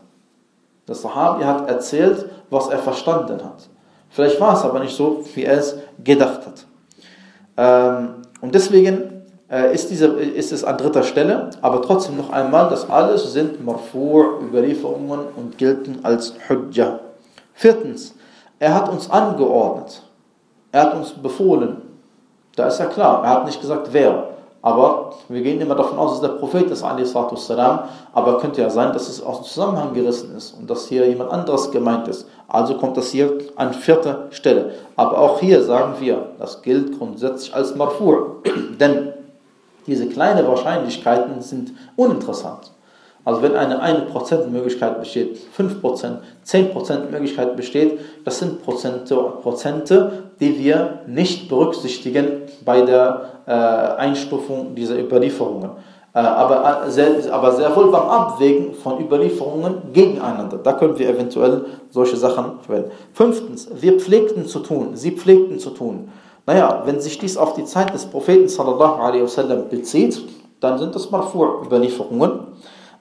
Der Sahabi hat erzählt, was er verstanden hat. Vielleicht war es aber nicht so, wie er es gedacht hat. Ähm, und deswegen äh, ist, diese, ist es an dritter Stelle, aber trotzdem noch einmal, das alles sind Marfu' Überlieferungen und gelten als Hujjah. Viertens, er hat uns angeordnet. Er hat uns befohlen. Da ist ja klar, er hat nicht gesagt, wer. Aber wir gehen immer davon aus, dass der Prophet ist, aber könnte ja sein, dass es aus dem Zusammenhang gerissen ist und dass hier jemand anderes gemeint ist. Also kommt das hier an vierter Stelle. Aber auch hier sagen wir, das gilt grundsätzlich als Marfur. Denn diese kleinen Wahrscheinlichkeiten sind uninteressant. Also wenn eine 1% Möglichkeit besteht, 5%, 10% Möglichkeit besteht, das sind Prozente, Prozente, die wir nicht berücksichtigen bei der äh, Einstufung dieser Überlieferungen. Äh, aber, äh, sehr, aber sehr wohl beim Abwägen von Überlieferungen gegeneinander. Da können wir eventuell solche Sachen verwenden. Fünftens, wir pflegten zu tun, sie pflegten zu tun. Naja, wenn sich dies auf die Zeit des Propheten sallallahu alaihi wasallam bezieht, dann sind das Marfu-Überlieferungen.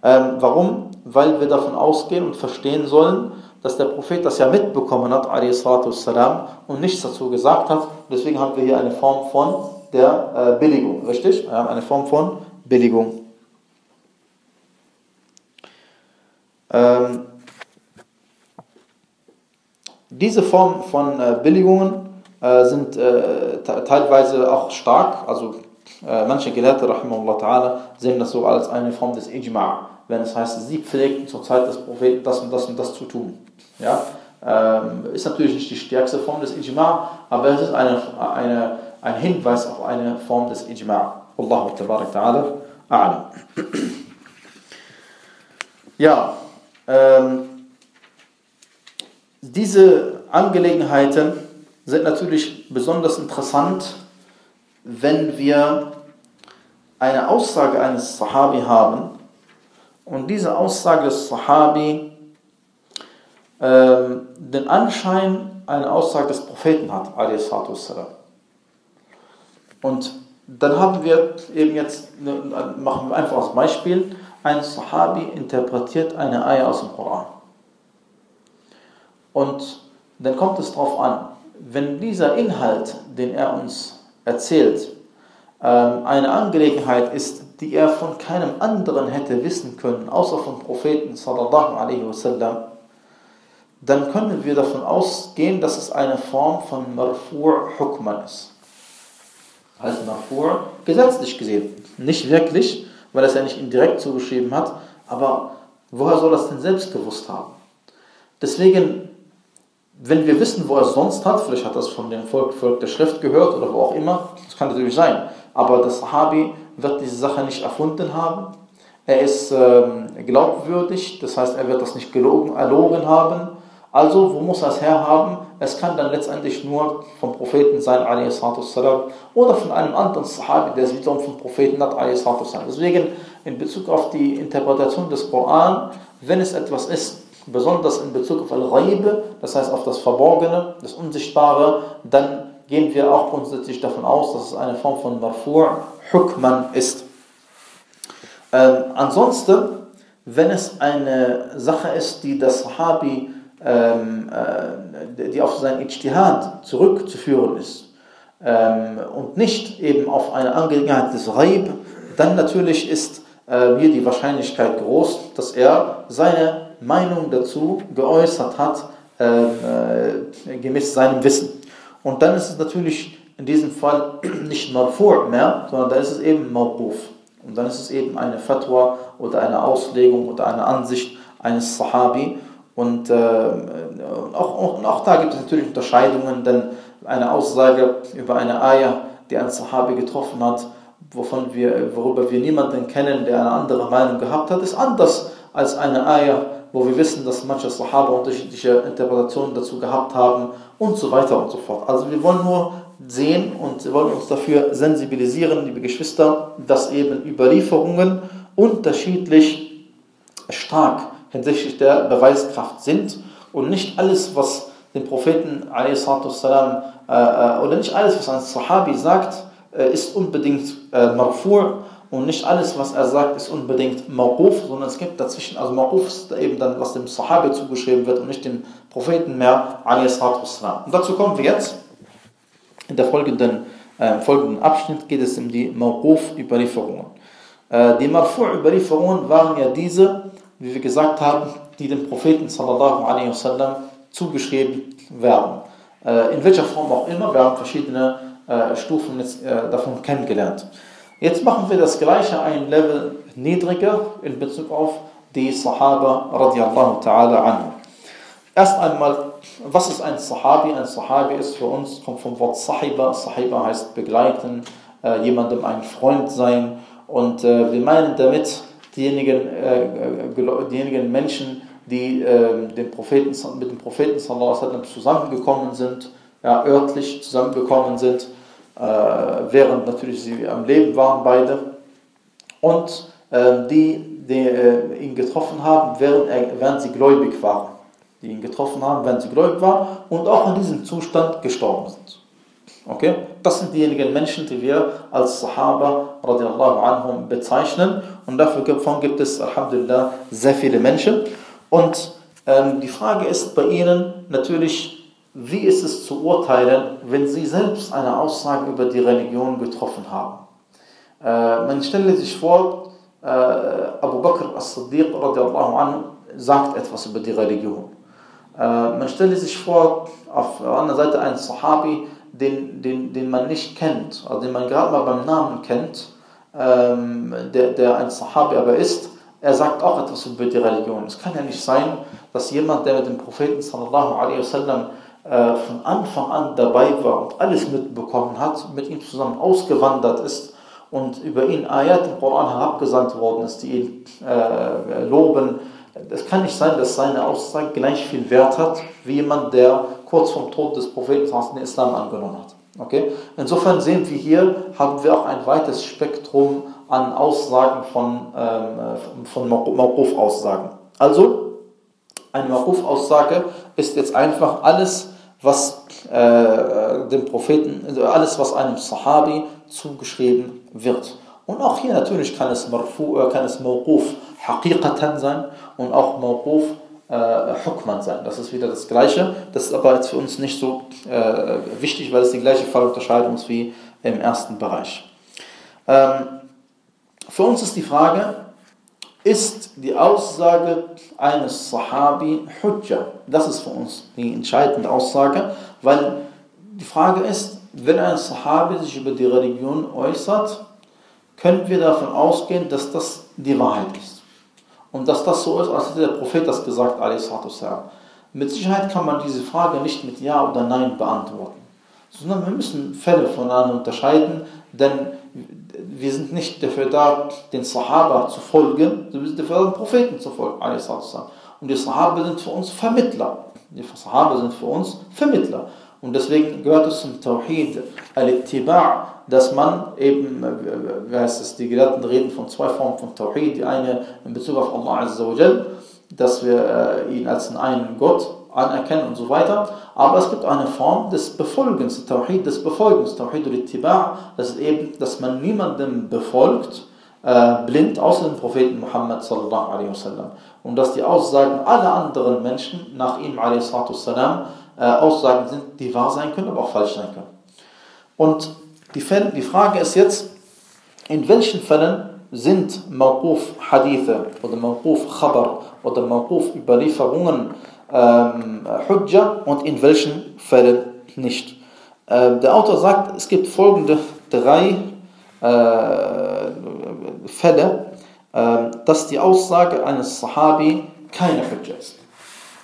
Ähm, warum? Weil wir davon ausgehen und verstehen sollen, dass der Prophet das ja mitbekommen hat, والسلام, und nichts dazu gesagt hat. Deswegen haben wir hier eine Form von der äh, Billigung, richtig? Wir haben eine Form von Billigung. Ähm, diese Form von äh, Billigungen äh, sind äh, teilweise auch stark, also äh, manche Gelehrte, ta'ala, sehen das so als eine Form des Ijma' wenn es heißt, sie pflegten zur Zeit des Propheten das und das und das zu tun. Ja? Ähm, ist natürlich nicht die stärkste Form des Ijma', aber es ist eine, eine, ein Hinweis auf eine Form des Ijma'. Allahu ta'ala a'lam. Ja, ähm, diese Angelegenheiten sind natürlich besonders interessant, wenn wir eine Aussage eines Sahabi haben, und diese Aussage des Sahabi ähm, den Anschein eine Aussage des Propheten hat, Und dann haben wir eben jetzt, machen wir einfach als Beispiel, ein Sahabi interpretiert eine Eier aus dem Koran. Und dann kommt es darauf an, wenn dieser Inhalt, den er uns erzählt, ähm, eine Angelegenheit ist, die er von keinem anderen hätte wissen können, außer vom Propheten sallallahu alaihi wasallam, dann können wir davon ausgehen, dass es eine Form von Marfu' Hukman ist. Heißt Marfu' gesetzlich gesehen. Nicht wirklich, weil er es ja nicht indirekt zugeschrieben hat, aber woher soll es denn selbst gewusst haben? Deswegen, wenn wir wissen, wo er es sonst hat, vielleicht hat er es von dem Volk, Volk der Schrift gehört oder wo auch immer, das kann natürlich sein, aber der Sahabi wird diese Sache nicht erfunden haben. Er ist ähm, glaubwürdig, das heißt, er wird das nicht gelogen, erlogen haben. Also, wo muss es herhaben? Es kann dann letztendlich nur vom Propheten sein, salam, oder von einem anderen Sahabi, der es wiederum vom Propheten hat, salam. Deswegen, in Bezug auf die Interpretation des Koran, wenn es etwas ist, besonders in Bezug auf Al-Ghaib, das heißt auf das Verborgene, das Unsichtbare, dann gehen wir auch grundsätzlich davon aus, dass es eine Form von Marfu' Hukman ist. Ähm, ansonsten, wenn es eine Sache ist, die das Sahabi, ähm, äh, die auf sein Ijtihad zurückzuführen ist ähm, und nicht eben auf eine Angelegenheit des Ghaib, dann natürlich ist äh, hier die Wahrscheinlichkeit groß, dass er seine Meinung dazu geäußert hat, äh, äh, gemäß seinem Wissen. Und dann ist es natürlich in diesem Fall nicht Marfu' mehr, sondern dann ist es eben Mawquf. Und dann ist es eben eine Fatwa oder eine Auslegung oder eine Ansicht eines Sahabi. Und, äh, auch, auch, auch, da gibt es natürlich Unterscheidungen, denn eine Aussage über eine Ayah, die ein Sahabi getroffen hat, wovon wir, worüber wir niemanden kennen, der eine andere Meinung gehabt hat, ist anders als eine Ayah, wo wir wissen, dass manche Sahaba unterschiedliche Interpretationen dazu gehabt haben und so weiter und so fort. Also wir wollen nur sehen und wollen uns dafür sensibilisieren, liebe Geschwister, dass eben Überlieferungen unterschiedlich stark hinsichtlich der Beweiskraft sind und nicht alles, was den Propheten salam, äh, äh, oder nicht alles, was ein Sahabi sagt, äh, ist unbedingt äh, marfu' und nicht alles, was er sagt, ist unbedingt Mawquf, sondern es gibt dazwischen, also Mawquf ist eben dann, was dem Sahabi zugeschrieben wird und nicht dem Propheten mehr, Und dazu kommen wir jetzt. In der folgenden, äh, folgenden Abschnitt geht es um die Mawquf-Überlieferungen. Äh, die Marfu'-Überlieferungen waren ja diese, wie wir gesagt haben, die dem Propheten sallallahu alaihi wasallam zugeschrieben werden. Äh, in welcher Form auch immer, wir haben verschiedene äh, Stufen jetzt, äh, davon kennengelernt. Jetzt machen wir das gleiche ein Level niedriger in Bezug auf die Sahaba radiallahu ta'ala anhu. Erst einmal, was ist ein Sahabi? Ein Sahabi ist für uns, kommt vom Wort Sahiba. Sahiba heißt begleiten, äh, jemandem ein Freund sein. Und äh, wir meinen damit diejenigen, äh, äh diejenigen Menschen, die ähm, den Propheten, mit dem Propheten zusammengekommen sind, ja, örtlich zusammengekommen sind äh, während natürlich sie am Leben waren, beide. Und ähm, die, die äh, ihn getroffen haben, während, während sie gläubig waren. Die ihn getroffen haben, während sie gläubig waren und auch in diesem Zustand gestorben sind. Okay? Das sind diejenigen Menschen, die wir als Sahaba radiallahu anhum bezeichnen. Und davon gibt es, Alhamdulillah, sehr viele Menschen. Und ähm, die Frage ist bei ihnen natürlich, wie ist es zu urteilen, wenn sie selbst eine Aussage über die Religion getroffen haben? Äh, man stelle sich vor, äh, Abu Bakr as-Siddiq sagt etwas über die Religion. Äh, man stelle sich vor, auf der anderen Seite ein Sahabi, den, den, den man nicht kennt, also den man gerade mal beim Namen kennt, ähm, der, der ein Sahabi aber ist, er sagt auch etwas über die Religion. Es kann ja nicht sein, dass jemand, der mit dem Propheten sallallahu alaihi wasallam äh, von Anfang an dabei war und alles mitbekommen hat, mit ihm zusammen ausgewandert ist und über ihn Ayat im Koran herabgesandt worden ist, die ihn äh, loben. Es kann nicht sein, dass seine Aussage gleich viel Wert hat, wie jemand, der kurz vom Tod des Propheten den Islam angenommen hat. Okay? Insofern sehen wir hier, haben wir auch ein weites Spektrum an Aussagen von, ähm, von Mawquf-Aussagen. Also, eine Mawquf-Aussage ist jetzt einfach alles, was äh, dem Propheten, also alles, was einem Sahabi zugeschrieben wird. Und auch hier natürlich kann es Marfu, äh, kann sein und auch Mawquf äh, Hukman sein. Das ist wieder das Gleiche. Das ist aber jetzt für uns nicht so äh, wichtig, weil es die gleiche Fallunterscheidung ist wie im ersten Bereich. Ähm, für uns ist die Frage, ist die Aussage eines Sahabi Hujja. Das ist für uns die entscheidende Aussage, weil die Frage ist, wenn ein Sahabi sich über die Religion äußert, können wir davon ausgehen, dass das die Wahrheit ist. Und dass das so ist, als hätte der Prophet das gesagt, Mit Sicherheit kann man diese Frage nicht mit Ja oder Nein beantworten, sondern wir müssen Fälle voneinander unterscheiden, denn wir sind nicht dafür da, den Sahaba zu folgen, wir sind dafür da, den Propheten zu folgen. Und die Sahaba sind für uns Vermittler. Die Sahaba sind für uns Vermittler. Und deswegen gehört es zum Tawhid al-Ittiba' dass man eben, wie heißt es, die Gelehrten reden von zwei Formen von Tawhid. Die eine in Bezug auf Allah Azza wa Jal, dass wir ihn als einen Gott anerkennen und so weiter. Aber es gibt eine Form des Befolgens, Tawhid des Befolgens, Tawhid al-Ittiba', das ist eben, dass man niemandem befolgt, äh, blind, außer dem Propheten Muhammad sallallahu alaihi wasallam. Und dass die Aussagen aller anderen Menschen nach ihm alaihi sallam äh, Aussagen sind, die wahr sein können, aber auch falsch sein können. Und die, Frage ist jetzt, in welchen Fällen sind Mawquf Hadithe oder Mawquf Khabar oder Mawquf Überlieferungen ähm, Hujja und in welchen Fällen nicht. Äh, der Autor sagt, es gibt folgende drei äh, Fälle, äh, dass die Aussage eines Sahabi keine Hujja ist.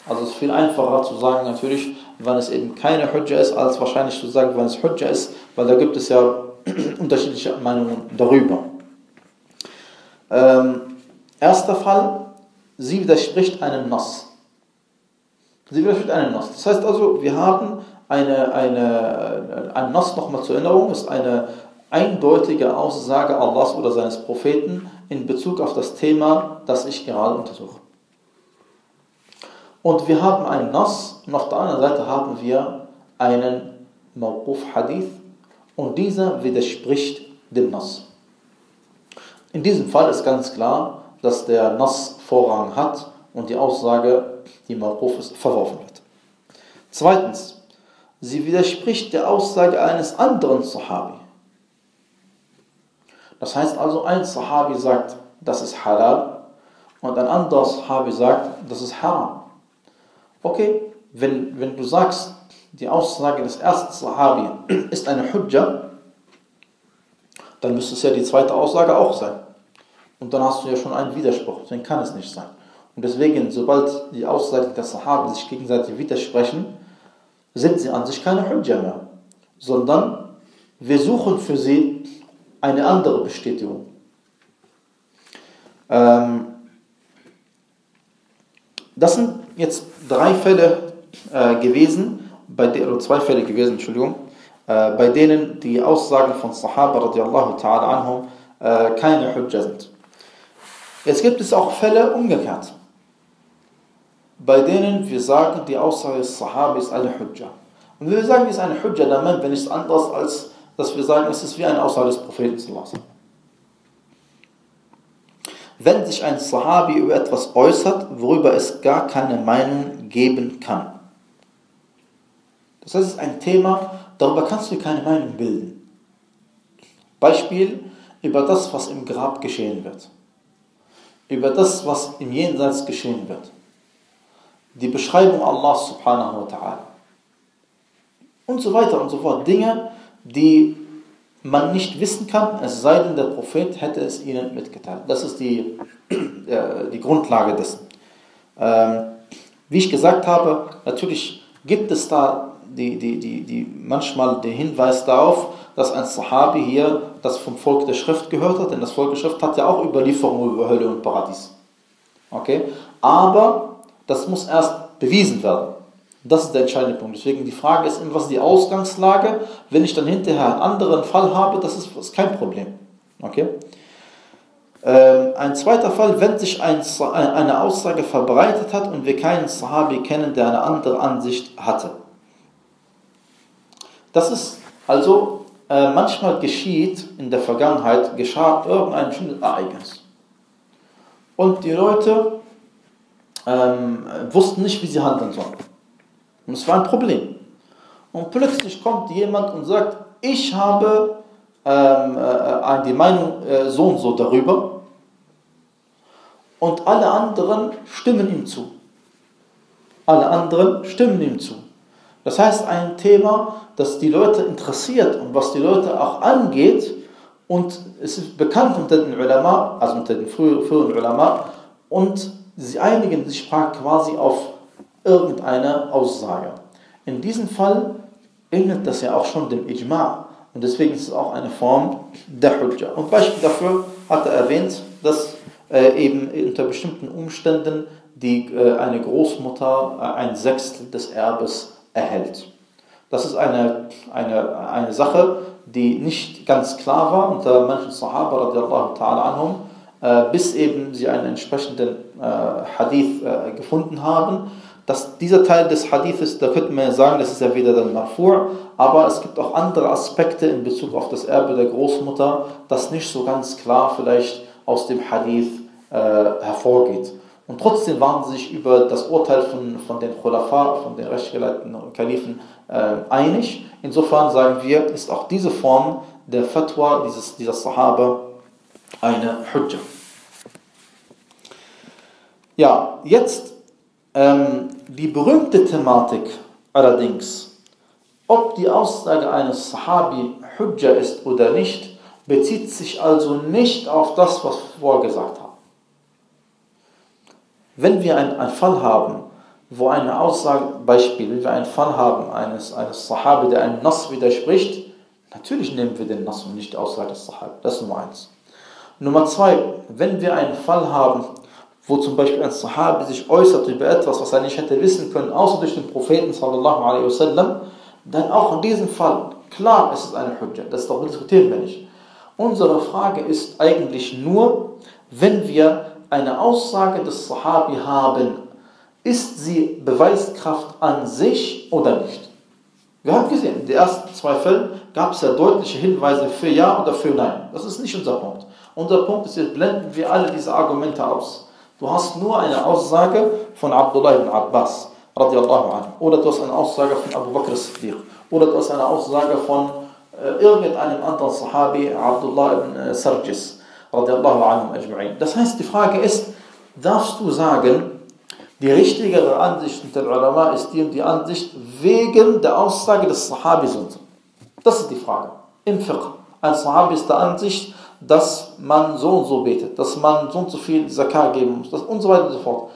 Also es ist viel einfacher zu sagen natürlich, wann es eben keine Hujja ist, als wahrscheinlich zu sagen, wann es Hujja ist, weil da gibt es ja unterschiedliche Meinungen darüber. Ähm, erster Fall, sie widerspricht einem Nass. Sie widerspricht einem Nass. Das heißt also, wir haben eine, eine, ein Nass nochmal zur Erinnerung, ist eine eindeutige Aussage Allahs oder seines Propheten in Bezug auf das Thema, das ich gerade untersuche. Und wir haben einen Nass und auf der anderen Seite haben wir einen Mawquf Hadith und dieser widerspricht dem Nass. In diesem Fall ist ganz klar, dass der Nass Vorrang hat und die Aussage, die Mawquf ist, verworfen wird. Zweitens, sie widerspricht der Aussage eines anderen Sahabi. Das heißt also, ein Sahabi sagt, das ist halal und ein anderer Sahabi sagt, das ist haram. Okay, wenn, wenn du sagst, die Aussage des ersten Sahabi ist eine Hujja, dann müsste es ja die zweite Aussage auch sein. Und dann hast du ja schon einen Widerspruch, deswegen kann es nicht sein. Und deswegen, sobald die Aussagen der Sahabi sich gegenseitig widersprechen, sind sie an sich keine Hujja mehr, sondern wir suchen für sie eine andere Bestätigung. Ähm, das sind jetzt drei Fälle äh, gewesen, bei de, oder zwei Fälle gewesen, Entschuldigung, äh, bei denen die Aussagen von Sahaba radiallahu ta'ala anhum äh, keine Hujja sind. Jetzt gibt es auch Fälle umgekehrt, bei denen wir sagen, die Aussage des Sahaba ist eine Hujja. Und wenn wir sagen, es ist eine Hujja, dann meint wir nichts anderes, als dass wir sagen, es ist wie eine Aussage des Propheten. wenn sich ein Sahabi über etwas äußert, worüber es gar keine Meinung geben kann. Das heißt, es ist ein Thema, darüber kannst du keine Meinung bilden. Beispiel über das, was im Grab geschehen wird. Über das, was im Jenseits geschehen wird. Die Beschreibung Allah subhanahu wa ta'ala. Und so weiter und so fort. Dinge, die man nicht wissen kann, es sei denn, der Prophet hätte es ihnen mitgeteilt. Das ist die, äh, die Grundlage dessen. Ähm, wie ich gesagt habe, natürlich gibt es da die, die, die, die, manchmal den Hinweis darauf, dass ein Sahabi hier das vom Volk der Schrift gehört hat, denn das Volk der Schrift hat ja auch Überlieferungen über Hölle und Paradies. Okay? Aber das muss erst bewiesen werden. Das ist der entscheidende Punkt. Deswegen die Frage ist immer, was ist die Ausgangslage? Wenn ich dann hinterher einen anderen Fall habe, das ist, ist kein Problem. Okay? Ähm, ein zweiter Fall, wenn sich ein, eine Aussage verbreitet hat und wir keinen Sahabi kennen, der eine andere Ansicht hatte. Das ist also, äh, manchmal geschieht in der Vergangenheit, geschah irgendein bestimmtes Ereignis. Und die Leute ähm, wussten nicht, wie sie handeln sollen. Und es war ein Problem. Und plötzlich kommt jemand und sagt, ich habe ähm, äh, die Meinung äh, so und so darüber. Und alle anderen stimmen ihm zu. Alle anderen stimmen ihm zu. Das heißt, ein Thema, das die Leute interessiert und was die Leute auch angeht. Und es ist bekannt unter den Ulama, also unter den früheren Ulama. Und sie einigen sich quasi auf irgendeine Aussage. In diesem Fall ähnelt das ja auch schon dem Ijma' und deswegen ist es auch eine Form der Hujja. Und Beispiel dafür hat er erwähnt, dass äh, eben unter bestimmten Umständen die, äh, eine Großmutter äh, ein Sechstel des Erbes erhält. Das ist eine, eine, eine Sache, die nicht ganz klar war unter manchen Sahaba anhum, äh, bis eben sie einen entsprechenden äh, Hadith äh, gefunden haben. Dass dieser Teil des Hadithes, da könnte man ja sagen, das ist ja wieder dann Marfur, aber es gibt auch andere Aspekte in Bezug auf das Erbe der Großmutter, das nicht so ganz klar vielleicht aus dem Hadith äh, hervorgeht. Und trotzdem waren sie sich über das Urteil von, von den Khulafa, von den rechtgeleiteten Kalifen äh, einig. Insofern sagen wir, ist auch diese Form der Fatwa dieses, dieser Sahaba eine Hujja. Ja, jetzt ähm, die berühmte Thematik allerdings, ob die Aussage eines Sahabi Hujja ist oder nicht, bezieht sich also nicht auf das, was wir vorgesagt haben. Wenn wir einen, einen Fall haben, wo eine Aussage, Beispiel, wenn wir einen Fall haben eines, eines Sahabi, der einem Nass widerspricht, natürlich nehmen wir den Nass und nicht die Aussage des Sahabi. Das ist Nummer eins. Nummer zwei, wenn wir einen Fall haben, wo zum Beispiel ein Sahabi sich äußert über etwas, was er nicht hätte wissen können, außer durch den Propheten sallallahu alaihi wasallam, dann auch in diesem Fall, klar ist es eine Hujja, das darüber diskutieren wir nicht. Unsere Frage ist eigentlich nur, wenn wir eine Aussage des Sahabi haben, ist sie Beweiskraft an sich oder nicht? Wir haben gesehen, in den ersten zwei Fällen gab es ja deutliche Hinweise für Ja oder für Nein. Das ist nicht unser Punkt. Unser Punkt ist, jetzt blenden wir alle diese Argumente aus. Du hast nur eine Aussage von Abdullah ibn Abbas, radiallahu anhu. Oder du hast eine Aussage von Abu Bakr Siddiq. Oder du hast eine Aussage von äh, irgendeinem anderen Sahabi, Abdullah ibn äh, Sarjis, radiallahu anhu ajma'in. Das heißt, die Frage ist, darfst du sagen, die richtigere Ansicht der Ulama ist die und die Ansicht wegen der Aussage des Sahabi sind. Das ist die Frage. Im Fiqh. Ein Sahabi ist der Ansicht, dass man so und so betet, dass man so und so viel Zakar geben muss und so weiter und so fort.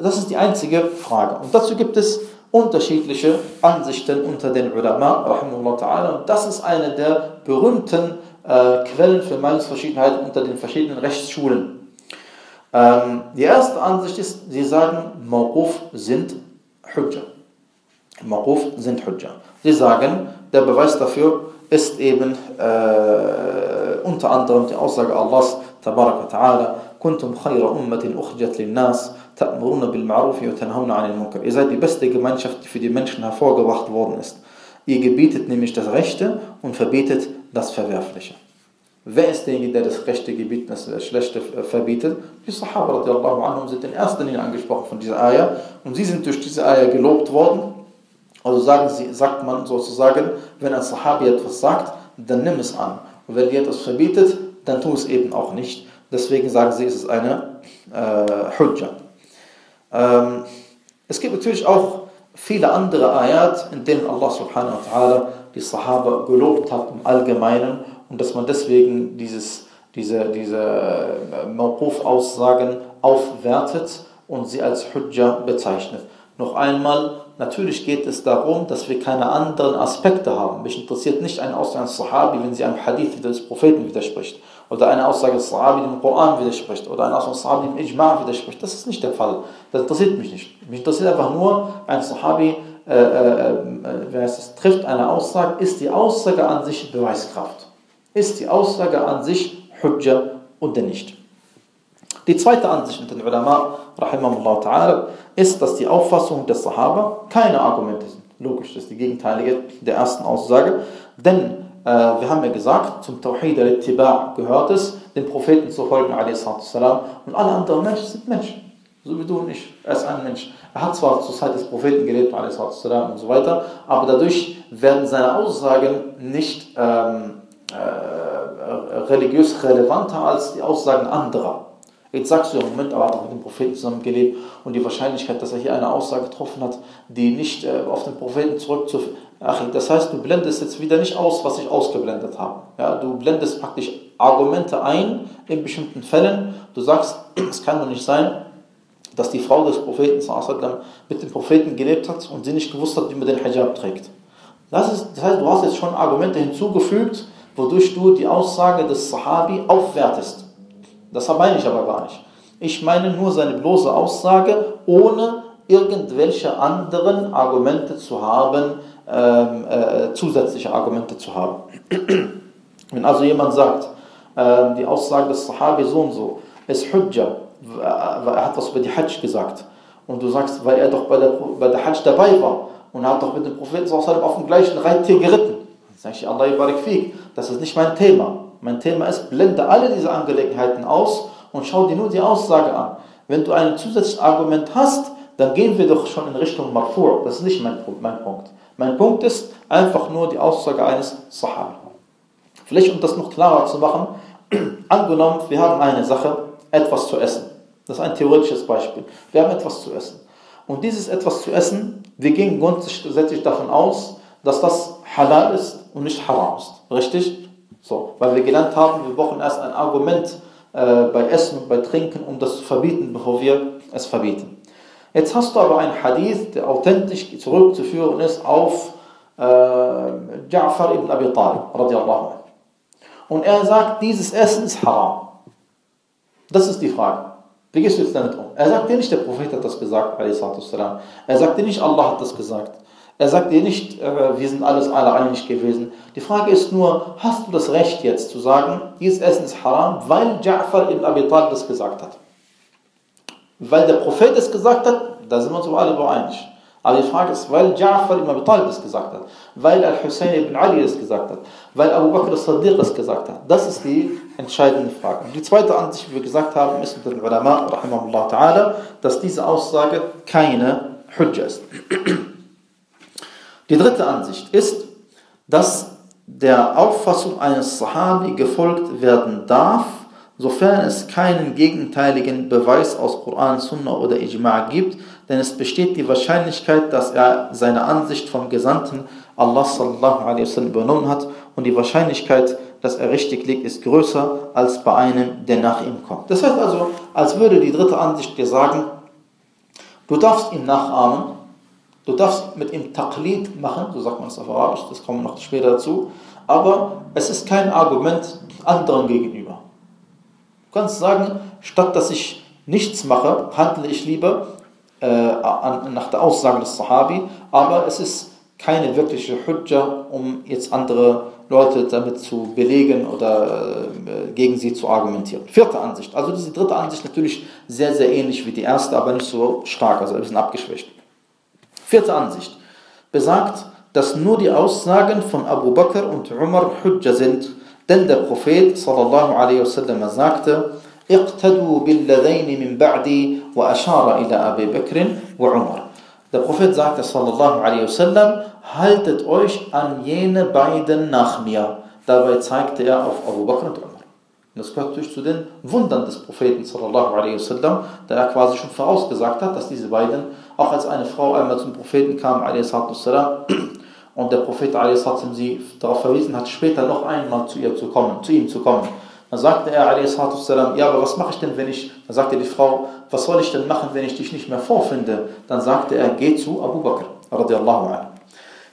Das ist die einzige Frage. Und dazu gibt es unterschiedliche Ansichten unter den Ulama, ta'ala. Und das ist eine der berühmten äh, Quellen für Meinungsverschiedenheiten unter den verschiedenen Rechtsschulen. Ähm, die erste Ansicht ist, sie sagen, Mawquf sind Hujja. Mawquf sind Hujja. Sie sagen, der Beweis dafür ist eben äh, unter anderem die Aussage Allahs, Tabarak wa ta'ala, kuntum khayra ummatin ukhjat lin nas, ta'muruna bil ma'rufi wa tanhauna 'anil munkar. Ihr seid die beste Gemeinschaft, die für die Menschen hervorgebracht worden ist. Ihr gebietet nämlich das Rechte und verbietet das Verwerfliche. Wer ist derjenige, der das Rechte gebietet, das Schlechte verbietet? Die Sahaba radiallahu anhum sind in erster Linie angesprochen von dieser Ayah und sie sind durch diese Ayah gelobt worden. Also sagen sie, sagt man sozusagen, wenn ein Sahabi etwas sagt, dann nimm es an. Und wenn dir etwas verbietet, dann tu es eben auch nicht. Deswegen sagen sie, es ist eine äh, Hujja. Ähm, es gibt natürlich auch viele andere Ayat, in denen Allah subhanahu wa ta'ala die Sahaba gelobt hat im Allgemeinen und dass man deswegen dieses, diese, diese äh, Mawquf-Aussagen aufwertet und sie als Hujja bezeichnet. Noch einmal, natürlich geht es darum, dass wir keine anderen Aspekte haben. Mich interessiert nicht eine Aussage des Sahabi, wenn sie einem Hadith des Propheten widerspricht. Oder eine Aussage des Sahabi, die im Koran widerspricht. Oder eine Aussage des Sahabi, die im Ijma' widerspricht. Das ist nicht der Fall. Das interessiert mich nicht. Mich interessiert einfach nur, ein Sahabi äh, äh, äh, es, trifft eine Aussage, ist die Aussage an sich Beweiskraft ist die Aussage an sich Hujja oder nicht. Die zweite Ansicht unter den Ulama, rahimahullah ta'ala, ist, dass die Auffassung des Sahaba keine Argumente sind. Logisch, das ist die gegenteilige der ersten Aussage. Denn wir haben ja gesagt, zum Tawhid al-Ittiba' gehört es, den Propheten zu folgen, salam, und alle anderen Menschen sind Menschen. So wie du und ich. Er ist ein Mensch. Er hat zwar zur Zeit des Propheten gelebt, salam, und so weiter, aber dadurch werden seine Aussagen nicht ähm, äh, religiös relevanter als die Aussagen anderer. Jetzt sagst du Moment, aber Propheten zusammen gelebt und die Wahrscheinlichkeit, dass er hier eine Aussage getroffen hat, die nicht äh, auf den Propheten zurückzuführen. Das heißt, du blendest jetzt wieder nicht aus, was ich ausgeblendet habe. Ja, du blendest praktisch Argumente ein in bestimmten Fällen. Du sagst, es kann doch nicht sein, dass die Frau des Propheten mit dem Propheten gelebt hat und sie nicht gewusst hat, wie man den Hijab trägt. Das, ist, das heißt, du hast jetzt schon Argumente hinzugefügt, wodurch du die Aussage des Sahabi aufwertest. Das meine ich aber gar nicht. Ich meine nur seine bloße Aussage, ohne irgendwelche anderen Argumente zu haben, ähm, äh, zusätzliche Argumente zu haben. Wenn also jemand sagt, äh, die Aussage des Sahabi so und so ist Hujja, er hat was über die Hajj gesagt, und du sagst, weil er doch bei der, bei der Hajj dabei war und er hat doch mit dem Propheten auf dem gleichen Reittier geritten. Dann sage ich, Allah barik fik, das ist nicht mein Thema. Mein Thema ist, blende alle diese Angelegenheiten aus und schau dir nur die Aussage an. Wenn du ein zusätzliches Argument hast, dann gehen wir doch schon in Richtung Marfur. Das ist nicht mein, mein Punkt. Mein Punkt ist einfach nur die Aussage eines Sahabi. Vielleicht um das noch klarer zu machen, angenommen, wir haben eine Sache, etwas zu essen. Das ist ein theoretisches Beispiel. Wir haben etwas zu essen. Und dieses etwas zu essen, wir gehen grundsätzlich davon aus, dass das halal ist und nicht haram ist. Richtig? So, weil wir gelernt haben, wir brauchen erst ein Argument äh, bei Essen und bei Trinken, um das zu verbieten, bevor wir es verbieten. Jetzt hast du aber einen Hadith, der authentisch zurückzuführen ist auf äh, Ja'far ibn Abi Talib. Und er sagt, dieses Essen ist haram. Das ist die Frage. Wie gehst du jetzt damit um? Er sagt dir nicht, der Prophet hat das gesagt, er sagt dir nicht, Allah hat das gesagt. Er sagt dir nicht, äh, wir sind alles alle einig gewesen. Die Frage ist nur, hast du das Recht jetzt zu sagen, dieses Essen ist haram, weil Ja'far ibn Abi Talib das gesagt hat? Weil der Prophet es gesagt hat, da sind wir uns alle einig. Aber die Frage ist, weil Ja'far ibn Abi Talib es gesagt hat, weil Al-Hussein ibn Ali es gesagt hat, weil Abu Bakr as-Siddiq es gesagt hat. Das ist die entscheidende Frage. Und die zweite Ansicht, wie wir gesagt haben, ist mit den Ulama, dass diese Aussage keine Hujja ist. Die dritte Ansicht ist, dass der Auffassung eines Sahabi gefolgt werden darf, sofern es keinen gegenteiligen Beweis aus Koran, Sunnah oder Ijma' gibt, denn es besteht die Wahrscheinlichkeit, dass er seine Ansicht vom Gesandten Allah sallallahu alaihi wasallam übernommen hat und die Wahrscheinlichkeit, dass er richtig liegt, ist größer als bei einem, der nach ihm kommt. Das heißt also, als würde die dritte Ansicht dir sagen, du darfst ihn nachahmen, Du darfst mit ihm Taqlid machen, so sagt man es auf Arabisch, das kommen wir noch später dazu, aber es ist kein Argument anderen gegenüber. Du kannst sagen, statt dass ich nichts mache, handle ich lieber äh, nach der Aussage des Sahabi, aber es ist keine wirkliche Hujja, um jetzt andere Leute damit zu belegen oder äh, gegen sie zu argumentieren. Vierte Ansicht. Also diese dritte Ansicht natürlich sehr, sehr ähnlich wie die erste, aber nicht so stark, also ein bisschen abgeschwächt. Vierte Ansicht besagt, dass nur die Aussagen von Abu Bakr und Umar Hujja sind, denn der Prophet sallallahu alaihi wasallam sagte: "Iqtadu billadayn min ba'di" wa ashara ila Abi Bakr wa Umar. Der Prophet sagte sallallahu alaihi wasallam: "Haltet euch an jene beiden nach mir." Dabei zeigte er auf Abu Bakr und Umar. Das gehört natürlich zu den Wundern des Propheten sallallahu alaihi wasallam, da er quasi schon vorausgesagt hat, dass diese beiden auch als eine Frau einmal zum Propheten kam, wasallam, und der Prophet wasallam, sie darauf verwiesen hat, später noch einmal zu ihr zu kommen, zu ihm zu kommen. Dann sagte er wasallam, ja, aber was mache ich denn, wenn ich, dann sagte die Frau, was soll ich denn machen, wenn ich dich nicht mehr vorfinde? Dann sagte er, geh zu Abu Bakr, radiallahu anhu.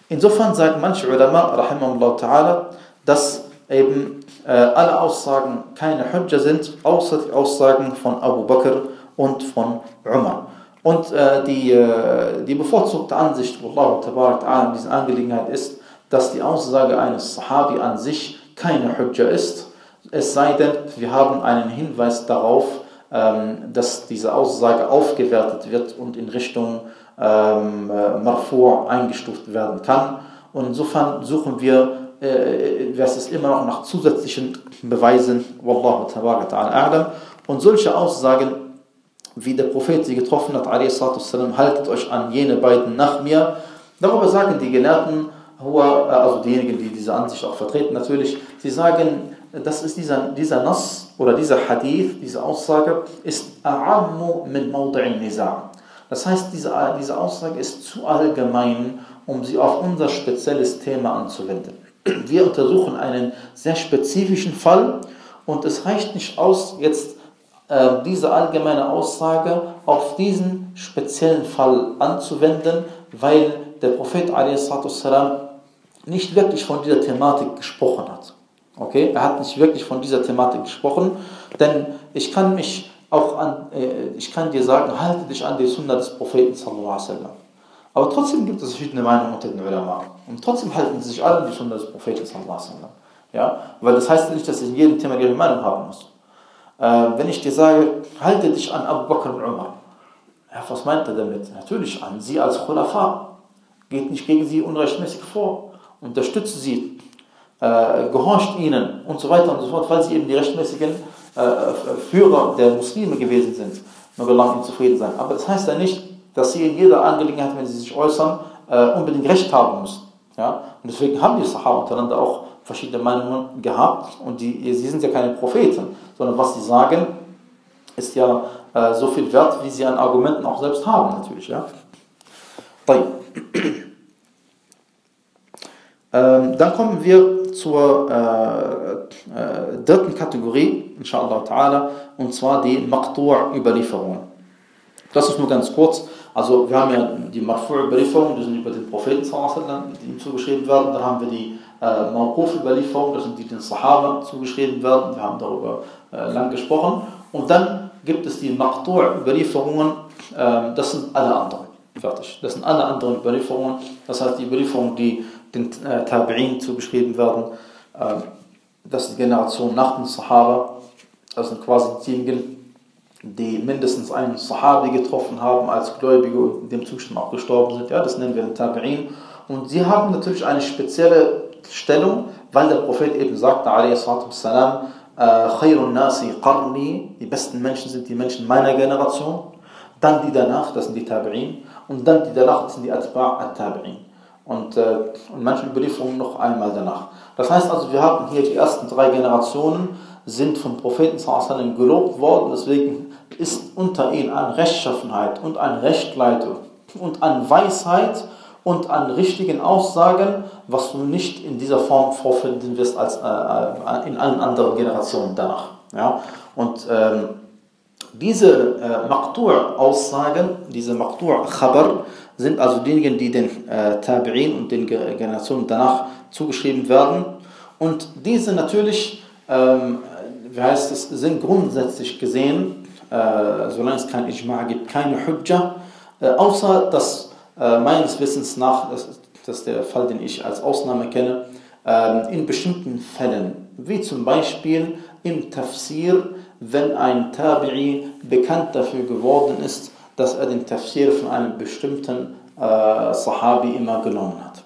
Insofern sagen manche Ulama, rahimahullah ta'ala, dass eben äh, alle Aussagen keine Hujja sind, außer die Aussagen von Abu Bakr und von Umar. Und äh, die, äh, die bevorzugte Ansicht, Allah in dieser Angelegenheit ist, dass die Aussage eines Sahabi an sich keine Hujja ist, es sei denn, wir haben einen Hinweis darauf, ähm, dass diese Aussage aufgewertet wird und in Richtung ähm, äh, Marfu' eingestuft werden kann. Und insofern suchen wir äh, wäre es immer noch nach zusätzlichen Beweisen, Wallahu ta'ala Und solche Aussagen, wie der Prophet sie getroffen hat, والسلام, haltet euch an jene beiden nach mir. Darüber sagen die Gelehrten, äh, also diejenigen, die diese Ansicht auch vertreten natürlich, sie sagen, das ist dieser, dieser Nass oder dieser Hadith, diese Aussage, ist a'ammu min mawdi'in niza'. Das heißt, diese, diese Aussage ist zu allgemein, um sie auf unser spezielles Thema anzuwenden. Wir untersuchen einen sehr spezifischen Fall und es reicht nicht aus, jetzt äh, diese allgemeine Aussage auf diesen speziellen Fall anzuwenden, weil der Prophet a.s. nicht wirklich von dieser Thematik gesprochen hat. Okay? Er hat nicht wirklich von dieser Thematik gesprochen, denn ich kann mich auch an, äh, ich kann dir sagen, halte dich an die Sunna des Propheten sallallahu Aber trotzdem gibt es verschiedene Meinungen unter den Ulama. Und trotzdem halten sich alle an die Sunna des Propheten sallallahu Ja? Weil das heißt nicht, dass ich in jedem Thema ihre Meinung haben muss. Äh, wenn ich dir sage, halte dich an Abu Bakr und Umar. Ja, was meint er damit? Natürlich an sie als Khulafa. Geht nicht gegen sie unrechtmäßig vor. Unterstützt sie. Äh, gehorcht ihnen und so weiter und so fort, weil sie eben die rechtmäßigen äh, Führer der Muslime gewesen sind. Möge Allah ihnen zufrieden sein. Aber das heißt ja nicht, dass sie in jeder Angelegenheit, wenn sie sich äußern, äh, unbedingt Recht haben müssen. Ja? Und deswegen haben die Sahaba untereinander auch verschiedene Meinungen gehabt und die, sie sind ja keine Propheten, sondern was sie sagen, ist ja äh, so viel wert, wie sie an Argumenten auch selbst haben, natürlich. Ja? Ähm, dann kommen wir zur äh, äh, dritten Kategorie, inshallah ta'ala, und zwar die Maqtur'-Überlieferungen. Das ist nur ganz kurz. Also wir haben ja die Marfu'-Überlieferungen, die sind über den Propheten, die ihm zugeschrieben werden. Dann haben wir die äh, Mawquf-Überlieferungen, das sind die den Sahaba zugeschrieben werden. Wir haben darüber äh, lang gesprochen. Und dann gibt es die Maqtur'-Überlieferungen, äh, das sind alle anderen. Fertig. Das sind alle anderen Überlieferungen. Das heißt, die Überlieferungen, die den äh, Tabi'in zugeschrieben werden. Äh, das ist die Generation nach den Sahaba. Das sind quasi diejenigen, die mindestens einen Sahabi getroffen haben als Gläubige und in dem Zustand auch gestorben sind. Ja, das nennen wir den Tabi'in. Und sie haben natürlich eine spezielle Stellung, weil der Prophet eben sagte, Nasi Qarni, die besten Menschen sind die Menschen meiner Generation, dann die danach, das sind die Tabi'in, und dann die danach, das sind die Atba' at-Tabi'in. Und, äh, und manche Überlieferungen noch einmal danach. Das heißt also, wir haben hier die ersten drei Generationen, sind vom Propheten sallam gelobt worden, deswegen ist unter ihnen an Rechtschaffenheit und an Rechtleitung und an Weisheit und an richtigen Aussagen, was du nicht in dieser Form vorfinden wirst als äh, äh in allen anderen Generationen danach. Ja? Und ähm, diese äh, Maqtur'-Aussagen, diese Maqtur'-Khabar, sind also diejenigen, die den äh, Tabi'in und den Generationen danach zugeschrieben werden. Und diese natürlich, ähm, wie heißt es, sind grundsätzlich gesehen, äh, solange es kein Ijma' gibt, keine Hujja, äh, außer dass meines Wissens nach, das, das, ist der Fall, den ich als Ausnahme kenne, ähm, in bestimmten Fällen, wie zum Beispiel im Tafsir, wenn ein Tabi'i bekannt dafür geworden ist, dass er den Tafsir von einem bestimmten äh, Sahabi immer genommen hat.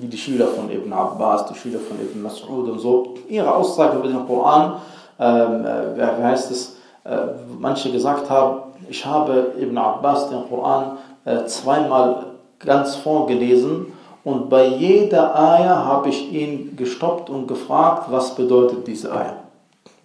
Wie die Schüler von Ibn Abbas, die Schüler von Ibn Mas'ud und so. Ihre Aussage über den Koran, ähm, äh, wie heißt es, äh, manche gesagt haben, ich habe Ibn Abbas den Koran äh, zweimal ganz vorgelesen und bei jeder Eier habe ich ihn gestoppt und gefragt, was bedeutet diese Eier.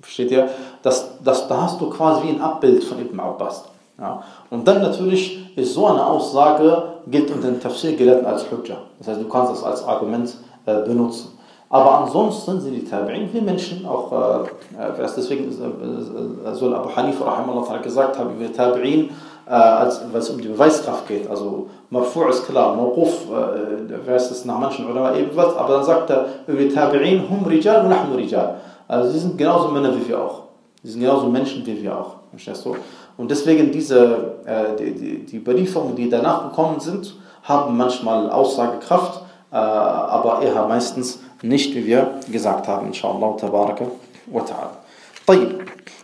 Versteht ihr? Das, das, da hast du quasi wie ein Abbild von Ibn Abbas. Ja. Und dann natürlich ist so eine Aussage, gilt unter den Tafsir-Gelehrten als Hujja. Das heißt, du kannst das als Argument äh, benutzen. Aber ansonsten sind die Tabi'in wie Menschen, auch äh, äh deswegen äh, äh, soll Abu rahimahullah gesagt haben die Tabi'in, äh, als, weil es um die Beweiskraft geht. Also Marfu' ist klar, Mawquf, äh, weiß es nach manchen Ulama ebenfalls, aber dann sagt er die Tabi'in, hum rijal und nahnu rijal. Also sie sind genauso Männer wie wir auch. Sie sind genauso Menschen wie wir auch. Verstehst du? Und deswegen diese, äh, die, die, die Überlieferungen, die danach gekommen sind, haben manchmal Aussagekraft, äh, aber eher meistens nicht, wie wir gesagt haben, inshallah, tabaraka wa ta'ala.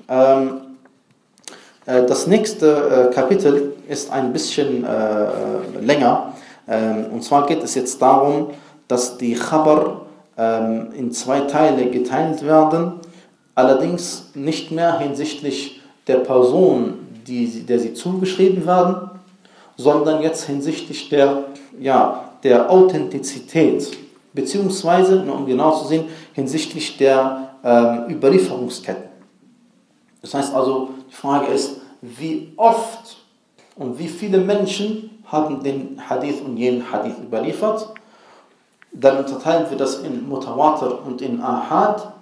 Äh, das nächste äh, Kapitel ist ein bisschen äh, länger. Ähm, und zwar geht es jetzt darum, dass die Khabar ähm, in zwei Teile geteilt werden, allerdings nicht mehr hinsichtlich der Person, die, der sie zugeschrieben werden, sondern jetzt hinsichtlich der, ja, der Authentizität, beziehungsweise, um genau zu sehen, hinsichtlich der ähm, Überlieferungsketten. Das heißt also, die Frage ist, wie oft und wie viele Menschen haben den Hadith und jenen Hadith überliefert. Dann unterteilen wir das in Mutawatir und in Ahad.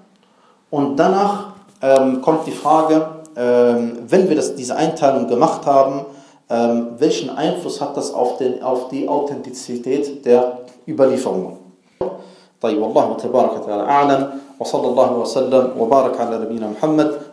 Und danach ähm, kommt die Frage, ähm, wenn wir das, diese Einteilung gemacht haben, ähm, welchen Einfluss hat das auf, den, auf die Authentizität der Überlieferungen? طيب والله تبارك وتعالى أعلم وصلى الله وسلم وبارك على نبينا محمد